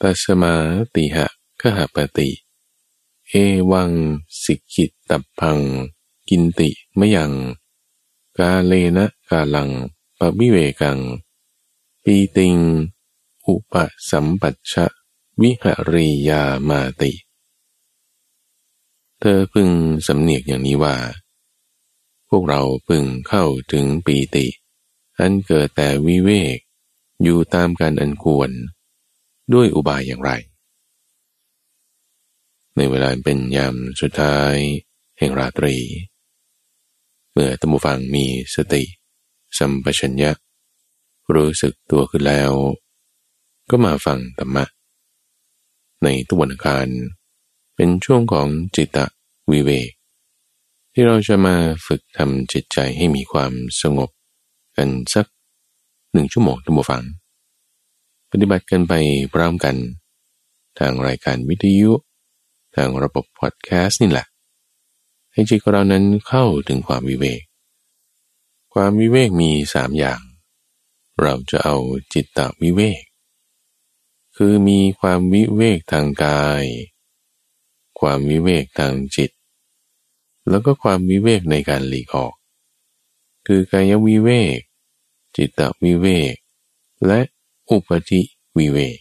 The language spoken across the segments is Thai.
ตัสมาติหะขหปติ เอวังสิกิตตับพัง กินติมยัง กาเลนะกาลังปวิเวกัง ปีติง อุปสัมปัชชะวิหริยามาติ เธอพึงสำเนียกอย่างนี้ว่า พวกเราพึงเข้าถึงปีติ อันเกิดแต่วิเวก อยู่ตามการอันควร ด้วยอุบายอย่างไร ในเวลาเป็นยามสุดท้ายแห่งราตรี เมื่อตัมบูฟังมีสติ สัมปชัญญะ รู้สึกตัวขึ้นแล้ว ก็มาฟังธรรมะ ในตุวันการเป็นช่วงของจิตตวิเวกที่เราจะมาฝึกทำจิตใจให้มีความสงบกันสักหนึ่งชั่วโมงตัมบูฟัง ปฏิบัติกันไปพร้อมกัน ทางรายการวิทยุ ทางระบบพอดแคสต์นี่แหละ ให้จิตของเรานั้นเข้าถึงความวิเวก ความวิเวกมีสามอย่าง เราจะเอาจิตตวิเวก คือมีความวิเวกทางกาย ความวิเวกทางจิต แล้วก็ความวิเวกในการหลีกออก คือกายวิเวก จิตตวิเวก และ อุปจิวิเวก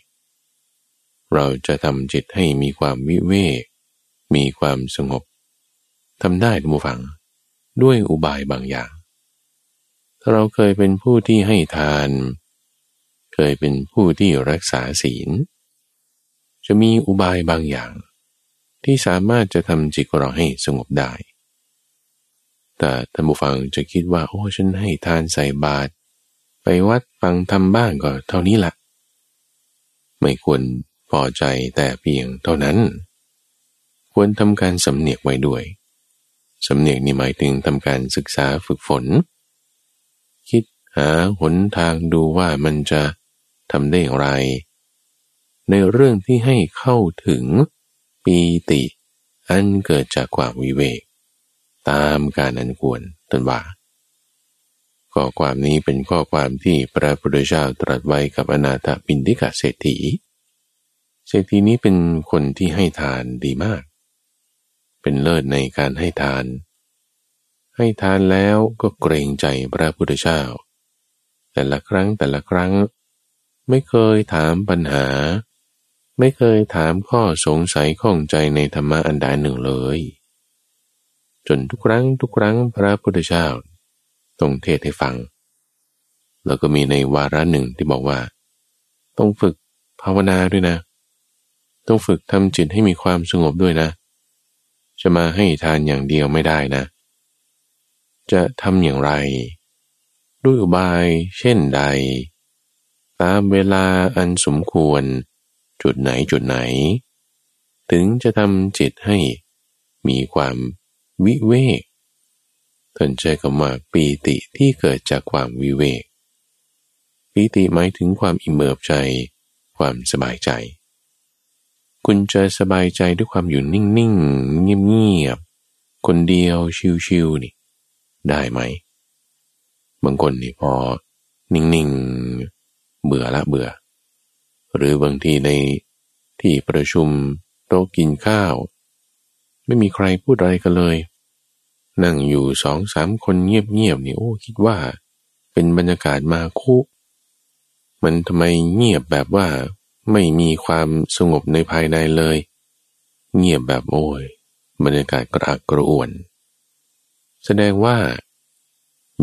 เราจะทำจิตให้มีความวิเวก มีความสงบทำได้ทุกฝัง ด้วยอุบายบางอย่าง ถ้าเราเคยเป็นผู้ที่ให้ทาน เคยเป็นผู้ที่รักษาศีล จะมีอุบายบางอย่าง ที่สามารถจะทำจิตเราให้สงบได้ แต่ท่านผู้ฟังจะคิดว่า โอ้ฉันให้ทานใส่บาตร ไปวัดฟังทำบ้างก็เท่านี้ละ ไม่ควรพอใจแต่เพียงเท่านั้น ควรทำการสำเนียกไว้ด้วย สำเนียกนี่หมายถึงทำการศึกษาฝึกฝน คิดหาหนทางดูว่ามันจะทำได้อย่างไร ในเรื่องที่ให้เข้าถึงปีติอันเกิดจากความวิเวก ตามการอันควรตนว่า ข้อความนี้เป็นข้อความที่พระพุทธเจ้าตรัสไว้กับอนาถบินทิกาเศรษฐี เศรษฐีนี้เป็นคนที่ให้ทานดีมาก เป็นเลิศในการให้ทาน ให้ทานแล้วก็เกรงใจพระพุทธเจ้า แต่ละครั้งแต่ละครั้ง ไม่เคยถามปัญหา ไม่เคยถามข้อสงสัยข้องใจในธรรมะอันใดหนึ่งเลย จนทุกครั้งทุกครั้งพระพุทธเจ้า ต้องเทศให้ฟัง แล้วก็มีในวาระหนึ่งที่บอกว่า ต้องฝึกภาวนาด้วยนะ ต้องฝึกทำจิตให้มีความสงบด้วยนะ จะมาให้ทานอย่างเดียวไม่ได้นะ จะทำอย่างไร ด้วยอุบายเช่นใด ตามเวลาอันสมควร จุดไหนจุดไหน ถึงจะทำจิตให้มีความวิเวก ท่านใช้คำว่าปีติที่เกิดจากความวิเวกปีติหมายถึงความอิ่มเอิบใจ ความสบายใจ คุณจะสบายใจด้วยความอยู่นิ่งๆ เงียบๆ คนเดียวชิวๆนี่ ได้ไหม บางคนนี่พอ นิ่งๆ เบื่อละเบื่อ หรือบางทีในที่ประชุมโต๊ะกินข้าว ไม่มีใครพูดอะไรกันเลย นั่งอยู่สองสามคนเงียบๆนี่โอ้คิดว่า เป็นบรรยากาศมาคุมันทำไมเงียบแบบว่าไม่มีความสงบในภายในเลย เงียบแบบโอ้ยบรรยากาศกระอักกระอ่วน แสดงว่า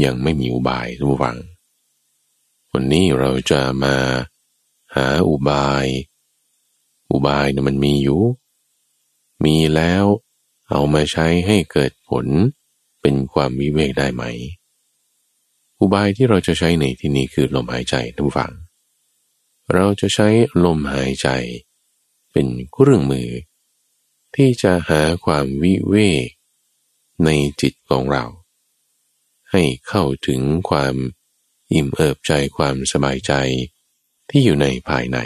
ยังไม่มีอุบายทุกฝัง วันนี้เราจะมาหาอุบาย อุบายเนี่ยมันมีอยู่ มีแล้วเอามาใช้ให้เกิดผล เป็นความวิเวกได้ไหม อุบายที่เราจะใช้ในที่นี้คือลมหายใจทุกฝัง เราจะใช้ลมหายใจ เป็นเครื่องมือ ที่จะหาความวิเวกในจิตของเรา ให้เข้าถึงความอิ่มเอิบใจความสบายใจที่อยู่ในภายใน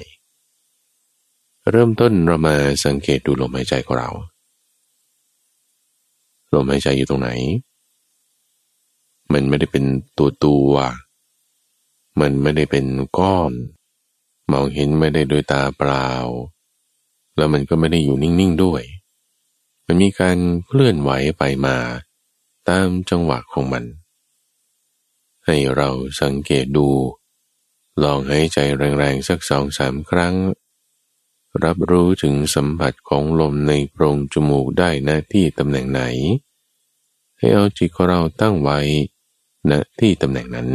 เริ่มต้นเรามาสังเกตดูลมหายใจของเรา ลมหายใจอยู่ตรงไหน มันไม่ได้เป็นตัวตัวมันไม่ได้เป็นก้อน มองเห็นไม่ได้โดยตาเปล่า แล้วมันก็ไม่ได้อยู่นิ่งๆด้วย มันมีการเคลื่อนไหวไปมาตามจังหวะของมัน ให้เราสังเกตดู ลองหายใจแรงๆสักสองสามครั้ง รับรู้ถึงสัมผัสของลมในโพรงจมูกได้หน้าที่ตำแหน่งไหน ให้เอาจิตของเราตั้งไว้ณที่ตำแหน่งนั้น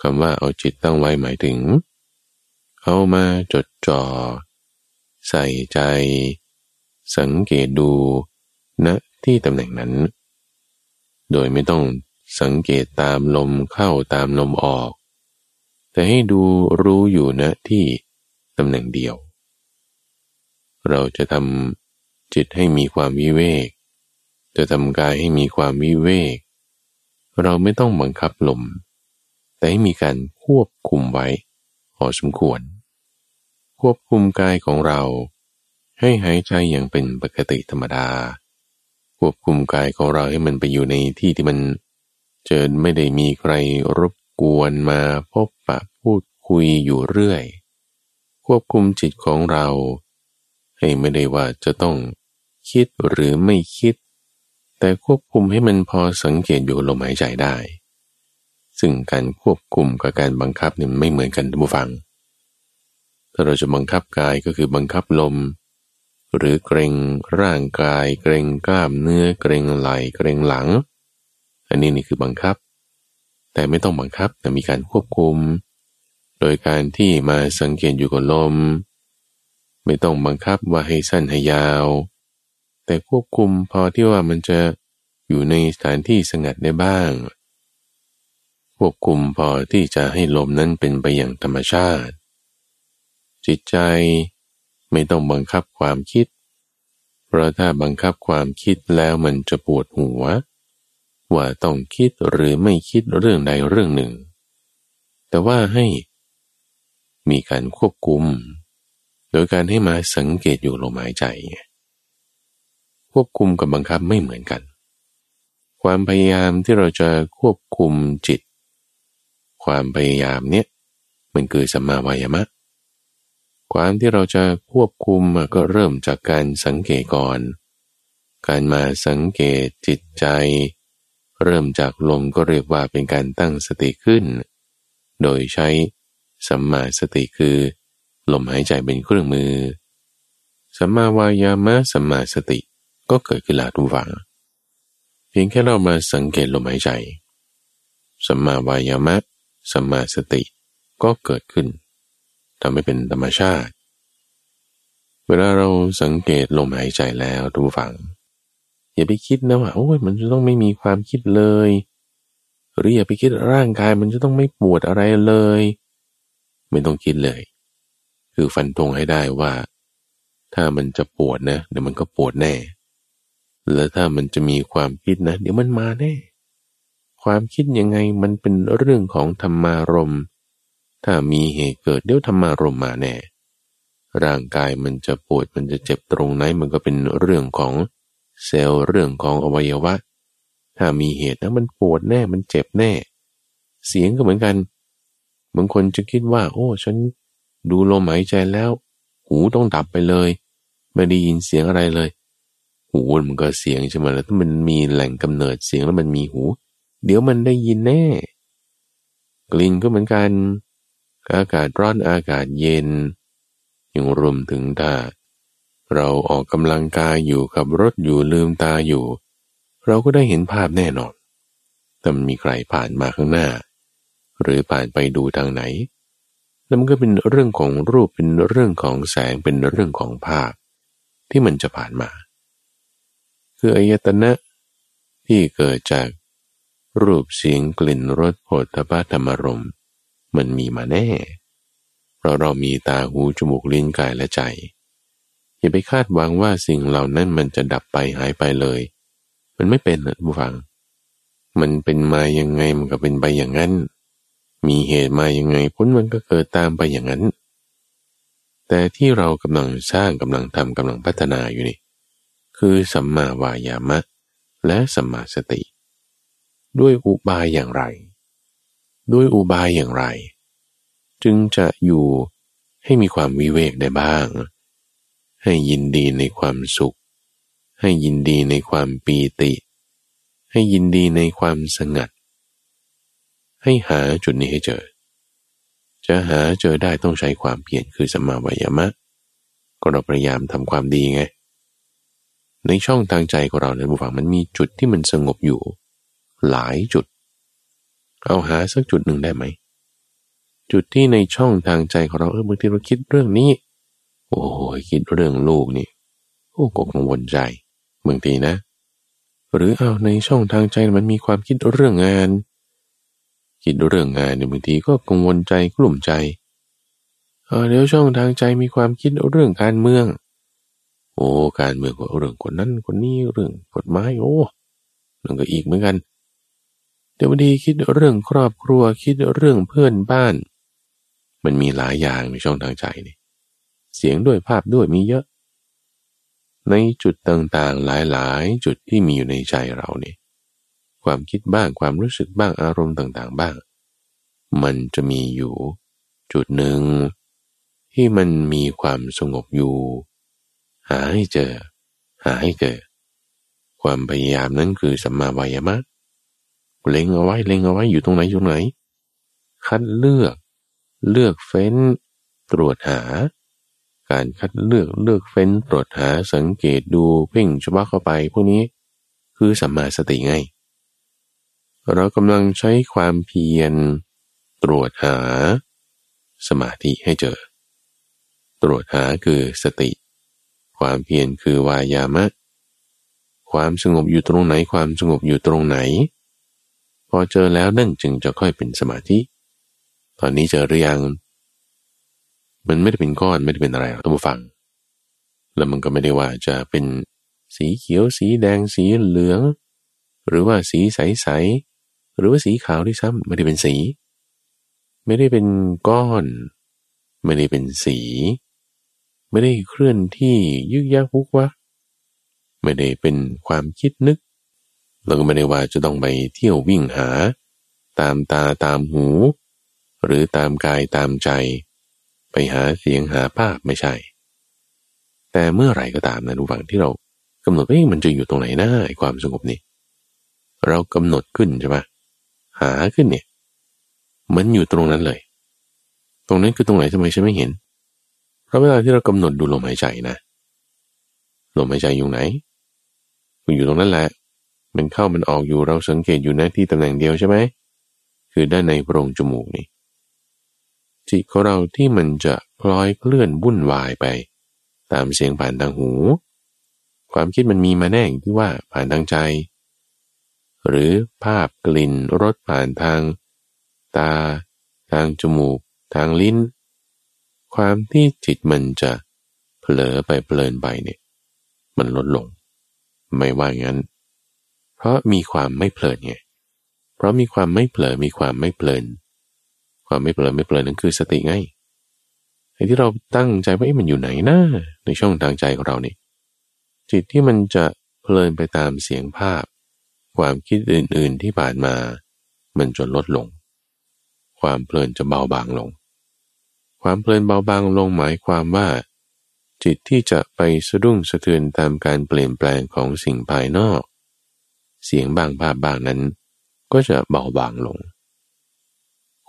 คำว่าเอาจิตตั้งไว้หมายถึง เอามาจดจ่อใส่ใจ สังเกตดูณที่ตำแหน่งนั้น โดยไม่ต้องสังเกตตามลมเข้าตามลมออก แต่ให้ดูรู้อยู่ณที่ตำแหน่งเดียว เราจะทำจิตให้มีความวิเวก จะทำกายให้มีความวิเวก เราไม่ต้องบังคับลม แต่ให้มีการควบคุมไว้พอสมควร ควบคุมกายของเรา ให้หายใจอย่างเป็นปกติธรรมดา ควบคุมกายของเราให้มันไปอยู่ในที่ที่มันเจอไม่ได้มีใครรบกวนมาพบปะพูดคุยอยู่เรื่อย ควบคุมจิตของเรา ให้ไม่ได้ว่าจะต้องคิดหรือไม่คิด แต่ควบคุมให้มันพอสังเกตอยู่ลมหายใจได้ ซึ่งการควบคุมกับการบังคับเนี่ยไม่เหมือนกันท่านผู้ฟัง ถ้าเราจะบังคับกายก็คือบังคับลม หรือเกรงร่างกาย เกรงกล้ามเนื้อ เกรงไหล่เกรงหลัง อันนี้นี่คือบังคับ แต่ไม่ต้องบังคับแต่มีการควบคุม โดยการที่มาสังเกตอยู่กับลม ไม่ต้องบังคับว่าให้สั้นให้ยาว แต่ควบคุมพอที่ว่ามันจะอยู่ในสถานที่สงัดได้บ้าง ควบคุมพอที่จะให้ลมนั้นเป็นไปอย่างธรรมชาติ จิตใจไม่ต้องบังคับความคิด เพราะถ้าบังคับความคิดแล้วมันจะปวดหัว ว่าต้องคิดหรือไม่คิดเรื่องใดเรื่องหนึ่ง แต่ว่าให้มีการควบคุม โดยการให้มาสังเกตอยู่ลมหายใจ ควบคุมกับบังคับไม่เหมือนกัน ความพยายามที่เราจะควบคุมจิต ความพยายามเนี้ยมันคือสัมมาวายามะ ความที่เราจะควบคุมก็เริ่มจากการสังเกตก่อน การมาสังเกตจิตใจ เริ่มจากลมก็เรียกว่าเป็นการตั้งสติขึ้น โดยใช้สัมมาสติคือลมหายใจเป็นเครื่องมือ สัมมาวายามะสัมมาสติ ก็เกิดขึ้นแล้วทุกฝัง เพียงแค่เรามาสังเกตลมหายใจสัมมาวายามะสัมมาสติก็เกิดขึ้นทำให้เป็นธรรมชาติ เวลาเราสังเกตลมหายใจแล้วทุกฝัง อย่าไปคิดนะว่าโอ้ยมันจะต้องไม่มีความคิดเลยหรืออย่าไปคิดร่างกายมันจะต้องไม่ปวดอะไรเลย ไม่ต้องคิดเลย คือฟันธงให้ได้ว่า ถ้ามันจะปวดนะเดี๋ยวมันก็ปวดแน่ แล้วถ้ามันจะมีความคิดนะ เดี๋ยวมันมาแน่ ความคิดยังไงมันเป็นเรื่องของธรรมารมถ้ามีเหตุเกิดเดี๋ยวธรรมารมมาแน่ ร่างกายมันจะปวดมันจะเจ็บตรงไหนมันก็เป็นเรื่องของเซลล์เรื่องของอวัยวะ ถ้ามีเหตุนะมันปวดแน่มันเจ็บแน่ เสียงก็เหมือนกันบางคนจะคิดว่า โอ้ ฉันดูลมหายใจแล้ว หูต้องดับไปเลย ไม่ได้ยินเสียงอะไรเลย หูมันก็เสียงใช่ไหมแล้วถ้ามันมีแหล่งกำเนิดเสียงแล้วมันมีหู เดี๋ยวมันได้ยินแน่ กลิ่นก็เหมือนกัน อากาศร้อนอากาศเย็น ยังรวมถึงถ้า เราออกกำลังกายอยู่กับรถอยู่ลืมตาอยู่ เราก็ได้เห็นภาพแน่นอนแต่มันมีใครผ่านมาข้างหน้า หรือผ่านไปดูทางไหนแล้วมันก็เป็นเรื่องของรูปเป็นเรื่องของแสงเป็นเรื่องของภาพ ที่มันจะผ่านมา คืออายตนะ ที่เกิดจากรูปเสียงกลิ่นรสโผฏฐพธรรมรมมันมีมาแน่ เพราะเรามีตาหูจมูกลิ้นกายและใจ อย่าไปคาดหวังว่าสิ่งเหล่านั้นมันจะดับไปหายไปเลย มันไม่เป็นนะผู้ฟัง มันเป็นมายังไงมันก็เป็นไปอย่างนั้น มีเหตุมายังไงผลมันก็เกิดตามไปอย่างนั้น แต่ที่เรากำลังสร้างกำลังทำกำลังพัฒนาอยู่นี่ คือสัมมาวายามะ และสัมมาสติ ด้วยอุบายอย่างไร ด้วยอุบายอย่างไร จึงจะอยู่ให้มีความวิเวกได้บ้าง ให้ยินดีในความสุข ให้ยินดีในความปีติ ให้ยินดีในความสงัด ให้หาจุดนี้ให้เจอ จะหาเจอได้ต้องใช้ความเพียรคือสัมาวายามะ ก็เราพยายามทำความดีไง ในช่องทางใจของเราในบุฟังมันมีจุดที่มันสงบอยู่ หลายจุด เอาหาสักจุดหนึ่งได้ไหม จุดที่ในช่องทางใจของเราเออบางทีเราคิดเรื่องนี้ โอ้ยคิดเรื่องลูกนี่โอ้ก็กังวลใจบางทีนะ หรือเอาในช่องทางใจมันมีความคิดเรื่องงาน คิดเรื่องงานเนี่ยบางทีก็กังวลใจกลุ่มใจเออเดี๋ยวช่องทางใจมีความคิดเรื่องการเมือง โอ้การเมืองก็เรื่องคนนั้นคนนี้เรื่องกฎหมายโอ้นั่นก็อีกเหมือนกัน เดี๋ยวบางทีคิดเรื่องครอบครัวคิดเรื่องเพื่อนบ้าน มันมีหลายอย่างในช่องทางใจนี่เสียงด้วยภาพด้วยมีเยอะ ในจุดต่างๆหลายๆ จุดที่มีอยู่ในใจเราเนี่ยความคิดบ้างความรู้สึกบ้างอารมณ์ต่างๆบ้าง มันจะมีอยู่ จุดหนึ่งที่มันมีความสงบอยู่ หาให้เจอ หาให้เกิด ความพยายามนั้นคือสัมมาวายามะเล็งเอาไว้เล็งเอาไว้อยู่ตรงไหนอยู่ไหน คัดเลือก เลือกเฟ้น ตรวจหา การคัดเลือกเลือกเฟ้น ตรวจหาสังเกตดูเพ่งเฉพาะเข้าไป พวกนี้ คือสัมมาสติไง เรากำลังใช้ความเพียร ตรวจหา สมาธิให้เจอ ตรวจหาคือสติ ความเพียรคือวายามะ ความสงบอยู่ตรงไหนความสงบอยู่ตรงไหน พอเจอแล้วนั่นจึงจะค่อยเป็นสมาธิ ตอนนี้เจอหรือยัง มันไม่ได้เป็นก้อนไม่ได้เป็นอะไรต้องมาฟัง แล้วมันก็ไม่ได้ว่าจะเป็นสีเขียวสีแดงสีเหลือง หรือว่าสีใสๆหรือว่าสีขาวที่ซ้ำไม่ได้เป็นสี ไม่ได้เป็นก้อน ไม่ได้เป็นสี ไม่ได้เคลื่อนที่ยึกยักพุกวะไม่ได้เป็นความคิดนึกเราก็ไม่ได้ว่าจะต้องไปเที่ยววิ่งหา ตามตาตามหู หรือตามกายตามใจ ไปหาเสียงหาภาพไม่ใช่ แต่เมื่อไหร่ก็ตามนะดูฟังที่เรากำหนดว่ามันจะอยู่ตรงไหนนะไอ้ความสงบนี่เรากำหนดขึ้นใช่ไหมหาขึ้นเนี่ย มันอยู่ตรงนั้นเลย ตรงนั้นคือตรงไหนทำไมฉันไม่เห็น เพราะเวลาที่เรากำหนดดูลมหายใจนะ ลมหายใจอยู่ไหนมันอยู่ตรงนั้นแหละ มันเข้ามันออกอยู่เราสังเกตอยู่นะที่ตำแหน่งเดียวใช่ไหม คือด้านในโพรงจมูกนี่จิตของเราที่มันจะพลอยเคลื่อนวุ่นวายไป ตามเสียงผ่านทางหู ความคิดมันมีมาแน่ที่ว่าผ่านทางใจ หรือภาพกลิ่นรสผ่านทาง ตา ทางจมูก ทางลิ้น ความที่จิตมันจะเผลอไปเพลินไปเนี่ย มันลดลง ไม่ว่างั้น เพราะมีความไม่เพลินไงเพราะมีความไม่เผลอมีความไม่เพลิน ความไม่เปลินไม่เปลินนั่นคือสติไงไอ้ที่เราตั้งใจว่ามันอยู่ไหนนะในช่องทางใจของเรานี่จิตที่มันจะเพลินไปตามเสียงภาพ ความคิดอื่น ๆที่ผ่านมา มันจนลดลง ความเพลินจะเบาบางลง ความเพลินเบาบางลงหมายความว่า จิตที่จะไปสะดุ้งสะเทือนตามการเปลี่ยนแปลงของสิ่งภายนอก เสียงบางภาพบางนั้น ก็จะเบาบางลง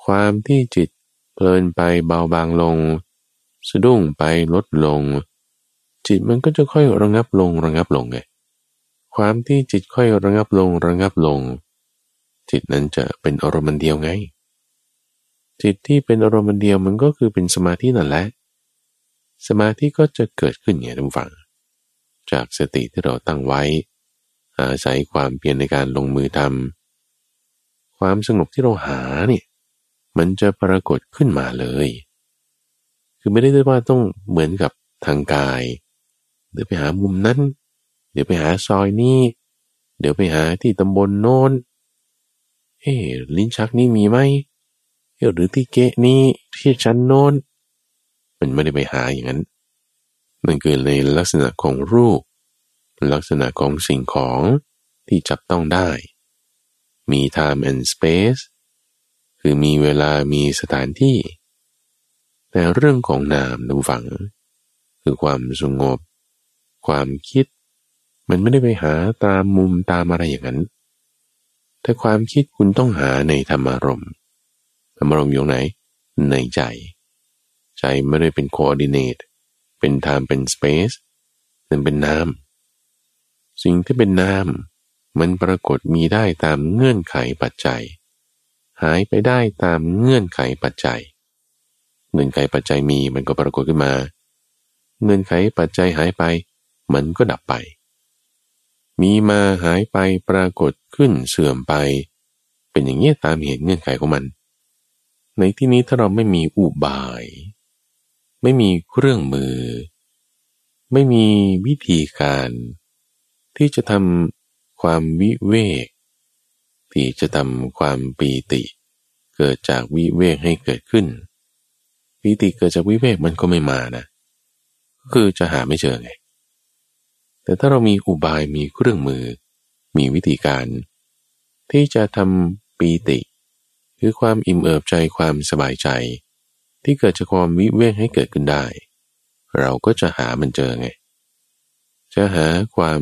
ความที่จิตเพลินไปเบาบางลง สะดุ้งไปลดลง จิตมันก็จะค่อยระงับลงระงับลงไงความที่จิตค่อยระงับลงระงับลง จิตนั้นจะเป็นอารมณ์เดียวไง จิตที่เป็นอารมณ์เดียวมันก็คือเป็นสมาธินั่นแหละ สมาธิก็จะเกิดขึ้นไงทุกฝัง จากสติที่เราตั้งไว้ อาศัยความเพียรในการลงมือทำความสงบที่เราหาเนี่ยมันจะปรากฏขึ้นมาเลย คือไม่ได้ว่าต้องเหมือนกับทางกาย เดี๋ยวไปหามุมนั้น เดี๋ยวไปหาซอยนี้ เดี๋ยวไปหาที่ตำบลโน้น เอ๊ลิ้นชักนี่มีไหม หรือที่เกะนี้ที่ชั้นโน้น มันไม่ได้ไปหาอย่างนั้นมันคือในลักษณะของรูป ลักษณะของสิ่งของที่จับต้องได้ มี time and space คือมีเวลามีสถานที่ แต่เรื่องของนามดูฝัง คือความสงบ ความคิด มันไม่ได้ไปหาตามมุมตามอะไรอย่างนั้น แต่ความคิดคุณต้องหาในธรรมารมณ์ ธรรมารมณ์อยู่ไหน ในใจ ใจไม่ได้เป็นโคออดิเนตเป็นไทม์เป็นสเปซนั่นเป็นนาม สิ่งที่เป็นนาม มันปรากฏมีได้ตามเงื่อนไขปัจจัย หายไปได้ตามเงื่อนไขปัจจัย เงื่อนไขปัจจัยมีมันก็ปรากฏขึ้นมา เงื่อนไขปัจจัยหายไป มันก็ดับไปมีมาหายไปปรากฏขึ้นเสื่อมไป เป็นอย่างนี้ตามเหตุเงื่อนไขของมัน ในที่นี้ถ้าเราไม่มีอุบาย ไม่มีเครื่องมือ ไม่มีวิธีการ ที่จะทำความวิเวก ที่จะทำความปีติ เกิดจากวิเวกให้เกิดขึ้นปีติเกิดจากวิเวกมันก็ไม่มานะ ก็คือจะหาไม่เจอไง แต่ถ้าเรามีอุบายมีเครื่องมือ มีวิธีการ ที่จะทำปีติ คือความอิ่มเอิบใจความสบายใจ ที่เกิดจากความวิเวกให้เกิดขึ้นได้ เราก็จะหามันเจอไง จะหาความ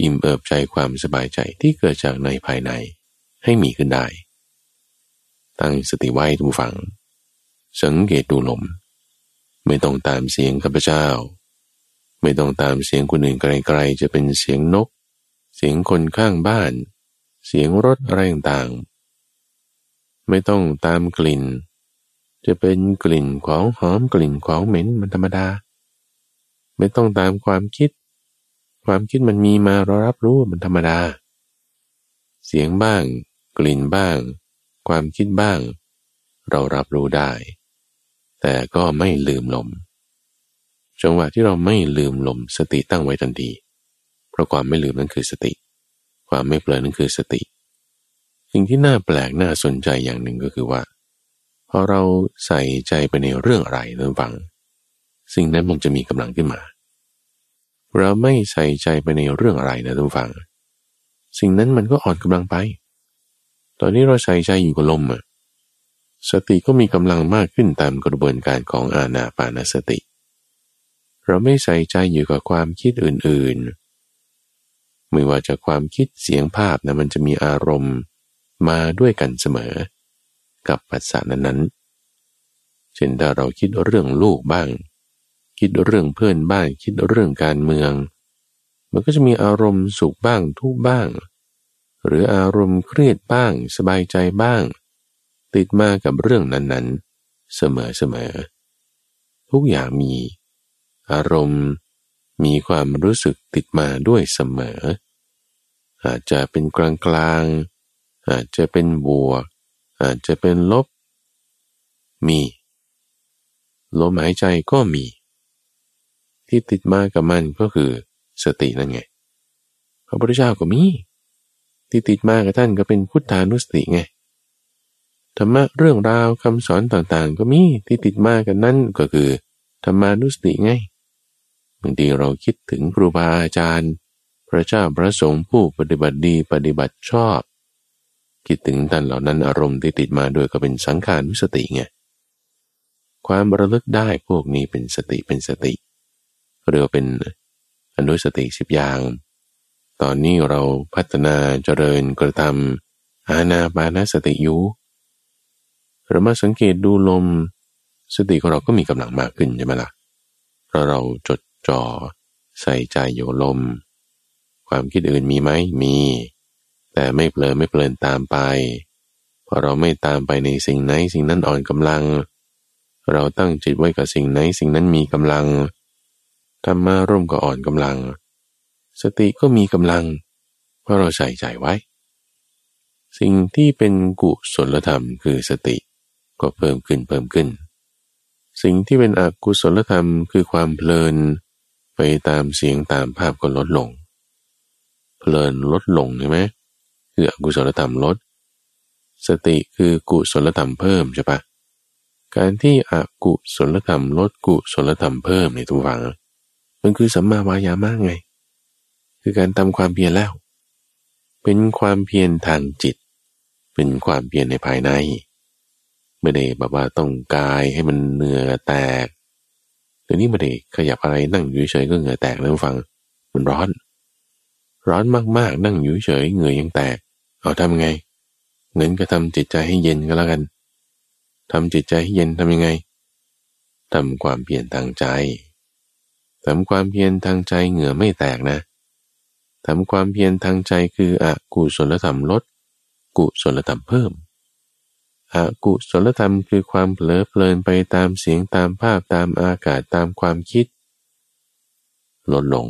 อิ่มเอิบใจความสบายใจที่เกิดจากในภายในให้มีขึ้นได้ ตั้งสติไว้ทุกฝัง สังเกตดูลม ไม่ต้องตามเสียงข้าพเจ้า ไม่ต้องตามเสียงคนอื่นไกลๆ จะเป็นเสียงนก เสียงคนข้างบ้าน เสียงรถอะไรต่างๆ ไม่ต้องตามกลิ่น จะเป็นกลิ่นของหอมกลิ่นของเหม็นมันธรรมดา ไม่ต้องตามความคิด ความคิดมันมีมาเรารับรู้มันธรรมดา เสียงบ้าง กลิ่นบ้าง ความคิดบ้าง เรารับรู้ได้ แต่ก็ไม่ลืมลมจังหวะที่เราไม่ลืมลมสติตั้งไว้ทันทีเพราะความไม่ลืมนั่นคือสติ ความไม่เปลือนั่นคือสติ สิ่งที่น่าแปลกน่าสนใจอย่างหนึ่งก็คือว่าพอเราใส่ใจไปในเรื่องอะไรนั้นฟัง สิ่งนั้นมันจะมีกำลังขึ้นมา เราไม่ใส่ใจไปในเรื่องอะไรนะทุกฝัง สิ่งนั้นมันก็อ่อนกำลังไป ตอนนี้เราใส่ใจอยู่กับลมอะสติก็มีกำลังมากขึ้นตามกระบวนการของอาณาปานสติ เราไม่ใส่ใจอยู่กับความคิดอื่นๆ ไม่ว่าจะความคิดเสียงภาพนะมันจะมีอารมณ์ มาด้วยกันเสมอ กับปัสสานั้นๆ เช่นถ้าเราคิดเรื่องลูกบ้าง คิดเรื่องเพื่อนบ้านคิดเรื่องการเมือง มันก็จะมีอารมณ์สุขบ้างทุกบ้าง หรืออารมณ์เครียดบ้าง สบายใจบ้าง ติดมากับเรื่องนั้นๆ เสมอๆทุกอย่างมี อารมณ์มีความรู้สึกติดมาด้วยเสมอ อาจจะเป็นกลางกลาง อาจจะเป็นบวก อาจจะเป็นลบ มีลมหายใจก็มี ที่ติดมากับมันก็คือสตินั่นไง พระพุทธเจ้าก็มี ที่ติดมากับท่านก็เป็นพุทธานุสติไงธรรมะเรื่องราวคำสอนต่างๆ ก็มีที่ติดมากันนั่นก็คือธรรมานุสติไงบางทีเราคิดถึงครูบาอาจารย์ พระเจ้าพระสงฆ์ผู้ปฏิบัติดีปฏิบัติชอบ คิดถึงท่านเหล่านั้นอารมณ์ที่ติดมาด้วยก็เป็นสังขานุสติไงความระลึกได้พวกนี้เป็นสติเป็นสติเรียกเป็นอนุสติสิบอย่าง ตอนนี้เราพัฒนาเจริญกระทำอาณาบานสติอยู่เรามาสังเกตดูลม สติของเราก็มีกำลังมากขึ้นใช่ไหมละ่ะเพราะเราจดจ่อใส่ใจอยู่ลม ความคิดอื่นมีไหมมี แต่ไม่เปลินไม่เปลินตามไป พอเราไม่ตามไปในสิ่งไหนสิ่งนั้นอ่อนกำลัง เราตั้งจิตไว้กับสิ่งไหนสิ่งนั้นมีกำลังธรรมะร่มก็อ่อนกำลัง สติก็มีกำลัง เพราะเราใส่ใจไว้ สิ่งที่เป็นกุศลธรรมคือสติก็เพิ่มขึ้นเพิ่มขึ้น สิ่งที่เป็นอกุศลธรรมคือความเพลิน ไปตามเสียงตามภาพก็ลดลง เพลินลดลงใช่ไหม คืออกุศลธรรมลด สติคือกุศลธรรมเพิ่มใช่ปะการที่อกุศลธรรมลดกุศลธรรมเพิ่มในทุกฝัง มันคือสัมมาวายามะไง คือการทำความเพียรแล้ว เป็นความเพียรทางจิต เป็นความเพียรในภายใน ไม่ได้แบบว่าต้องกายให้มันเหนื่อแตกเดี๋ยวนี้ไม่ได้ขยับอะไรนั่งอยู่เฉยก็เหงื่อแตกแล้วฟัง มันร้อน ร้อนมากๆ นั่งอยู่เฉยเหงื่อยังแตก เอาทำไงเงินก็ทำจิตใจให้เย็นก็แล้วกันทำจิตใจให้เย็นทำยังไงทำความเพียรทางใจทำความเพียรทางใจเหงื่อไม่แตกนะทำความเพียรทางใจคืออกุศลธรรมลด กุศลธรรมเพิ่มอกุศลธรรมคือความเผลอเพลินไปตามเสียงตามภาพตามอากาศตามความคิด ลดลง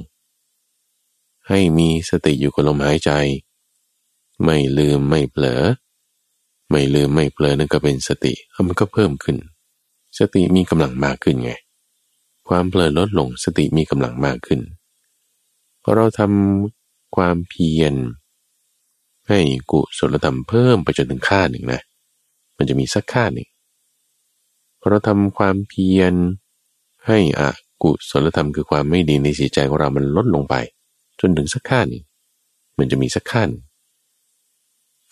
ให้มีสติอยู่กับลมหายใจ ไม่ลืมไม่เผลอ ไม่ลืมไม่เผลอนั่นก็เป็นสติมันก็เพิ่มขึ้น สติมีกำลังมากขึ้นไง ความเผลอลดลงสติมีกำลังมากขึ้นพอเราทำความเพียร ให้กุศลธรรมเพิ่มไปจนถึงค่าหนึ่งนะ มันจะมีสักค่าหนึ่งพอเราทำความเพียร ให้อะกุศลธรรมคือความไม่ดีในสีใจของเรามันลดลงไป จนถึงสักค่าหนึ่งมันจะมีสักขั้น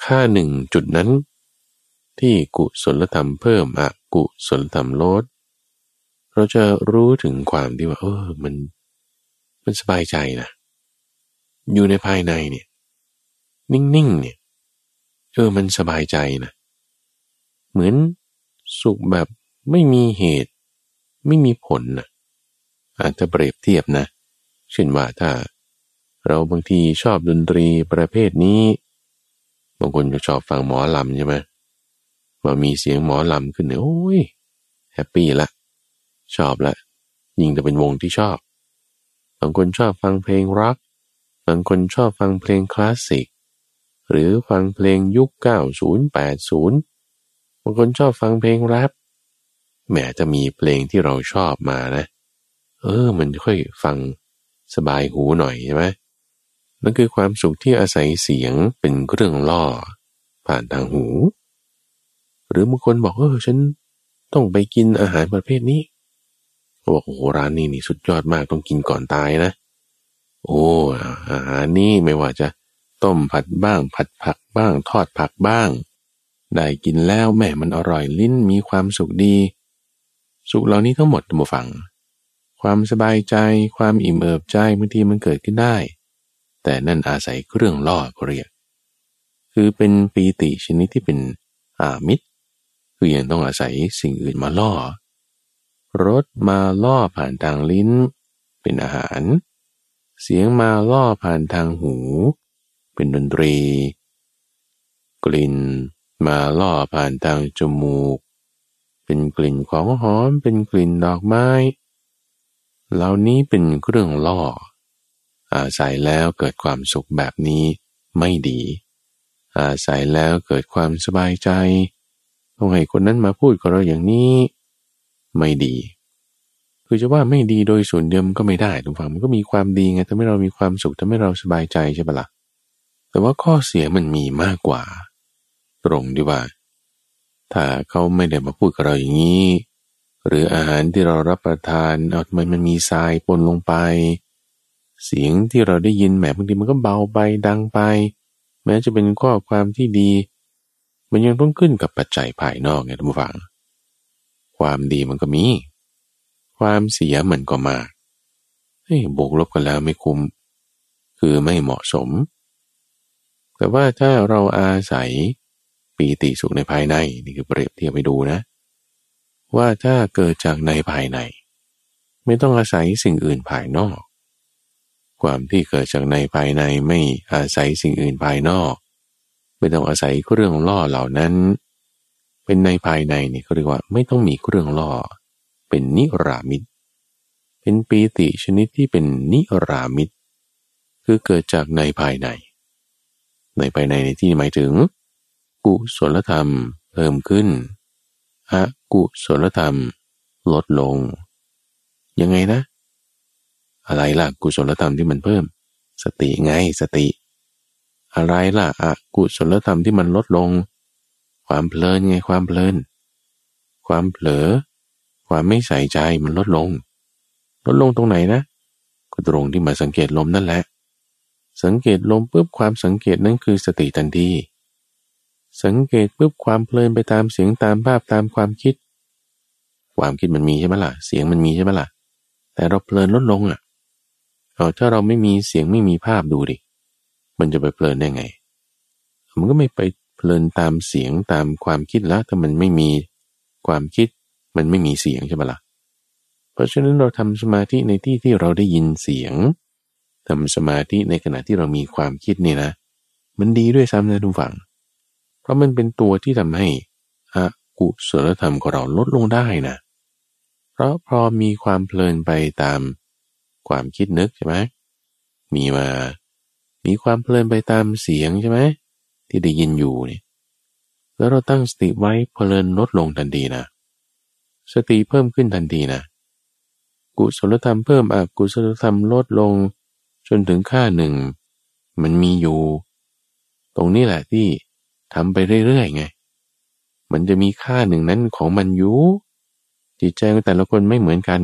ค่าหนึ่งจุดนั้น ที่กุศลธรรมเพิ่มอะกุศลธรรมลด เราจะรู้ถึงความที่ว่า เออมัน มันสบายใจนะ อยู่ในภายในเนี่ย นิ่งๆเนี่ยเออมันสบายใจนะ เหมือนสุขแบบไม่มีเหตุ ไม่มีผลนะอาจจะเปรียบเทียบนะเช่นว่าถ้าเราบางทีชอบดนตรีประเภทนี้ บางคนจะชอบฟังหมอลำใช่ไหมมามีเสียงหมอลำขึ้นเนี่ยโอ้ย happy ละชอบละยิ่งแต่เป็นวงที่ชอบบางคนชอบฟังเพลงร็อกบางคนชอบฟังเพลงคลาสสิก หรือฟังเพลงยุค 90 80 บางคนชอบฟังเพลงแรปแม้จะมีเพลงที่เราชอบมานะ เออ มันค่อยฟังสบายหูหน่อยใช่ไหม นั่นคือความสุขที่อาศัยเสียงเป็นเครื่องล่อ ผ่านทางหู หรือบางคนบอกเออฉันต้องไปกินอาหารประเภทนี้บอกโอ้โหร้านนี้นี่สุดยอดมากต้องกินก่อนตายนะ โอ้อาหารนี่ไม่ว่าจะต้มผัดบ้าง ผัดผักบ้าง ทอดผักบ้าง ได้กินแล้วแม่มันอร่อยลิ้นมีความสุขดี สุขเหล่านี้ทั้งหมดมาฟัง ความสบายใจความอิ่มเอิบใจบางทีมันเกิดขึ้นได้ แต่นั่นอาศัยเครื่องล่อเรียก คือเป็นปีติชนิดที่เป็นอามิตรคือยังต้องอาศัยสิ่งอื่นมาล่อรสมาล่อผ่านทางลิ้น เป็นอาหาร เสียงมาล่อผ่านทางหู เป็นดนตรี กลิ่นมาล่อผ่านทางจมูก เป็นกลิ่นของหอม เป็นกลิ่นดอกไม้ เหล่านี้เป็นเครื่องล่อ อาศัยแล้วเกิดความสุขแบบนี้ไม่ดี อาศัยแล้วเกิดความสบายใจต้องให้คนนั้นมาพูดกับเราอย่างนี้ ไม่ดี คือจะว่าไม่ดีโดยส่วนเดียวมันก็ไม่ได้ทุกฝั่งมันก็มีความดีไงทำให้เรามีความสุขทำให้เราสบายใจใช่ปะละ่ะแต่ว่าข้อเสียมันมีมากกว่า ตรงดีว่า ถ้าเขาไม่ได้มาพูดกับเราอย่างนี้ หรืออาหารที่เรารับประทานเอาทำไมมันมีทรายปนลงไป เสียงที่เราได้ยินแหมบางทีมันก็เบาไปดังไป แม้จะเป็นข้อความที่ดี มันยังต้องขึ้นกับปัจจัยภายนอกไงทุกฝัง ความดีมันก็มี ความเสียมันก็มากเฮ้ยบวกลบกันแล้วไม่คุ้ม คือไม่เหมาะสม แต่ว่าถ้าเราอาศัยปีติสุขในภายในนี่คือเปรียบเทียบไปดูนะ ว่าถ้าเกิดจากในภายใน ไม่ต้องอาศัยสิ่งอื่นภายนอก ความที่เกิดจากในภายในไม่อาศัยสิ่งอื่นภายนอก ไม่ต้องอาศัยเครื่องล่อเหล่านั้น เป็นในภายในนี่เขาเรียกว่าไม่ต้องมีเครื่องล่อ เป็นนิรามิตเป็นปีติชนิดที่เป็นนิรามิตคือเกิดจากในภายใน ในภายในในที่หมายถึง กุศลธรรมเพิ่มขึ้นอกุศลธรรม ลดลง ยังไงนะ อะไรล่ะกุศลธรรมที่มันเพิ่ม สติไงสติ อะไรล่ะอะกุศลธรรมที่มันลดลง ความเพลินไงความเพลิน ความเผลอ ความไม่ใส่ใจมันลดลง ลดลงตรงไหนนะก็ตรงที่มาสังเกตลมนั่นแหละ สังเกตลมปุ๊บความสังเกตนั้นคือสติทันทีสังเกตปุ๊บความเพลินไปตามเสียงตามภาพตามความคิด ความคิดมันมีใช่ไหมล่ะ เสียงมันมีใช่ไหมล่ะ แต่เราเพลินลดลงอะ เอาถ้าเราไม่มีเสียงไม่มีภาพดูดิ มันจะไปเพลินได้ไง มันก็ไม่ไปเพลินตามเสียงตามความคิดแล้วถ้ามันไม่มีความคิด มันไม่มีเสียงใช่ไหมล่ะ เพราะฉะนั้นเราทำสมาธิในที่ที่เราได้ยินเสียงทำสมาธิในขณะที่เรามีความคิดนี่นะ มันดีด้วยซ้ำนะทุกฝังเพราะมันเป็นตัวที่ทำให้อกุศลธรรมของเราลดลงได้นะ เพราะพอมีความเพลินไปตาม ความคิดนึกใช่ไหมมีมา มีความเพลินไปตามเสียงใช่ไหมที่ได้ยินอยู่เนี่ยแล้วเราตั้งสติไว้เพลินลดลงทันทีนะ สติเพิ่มขึ้นทันทีนะ กุศลธรรมเพิ่มอกุศลธรรมลดลง จนถึงค่าหนึ่ง มันมีอยู่ ตรงนี้แหละที่ทำไปเรื่อยๆไง มันจะมีค่าหนึ่งนั้นของมันอยู่จิตใจของแต่ละคนไม่เหมือนกัน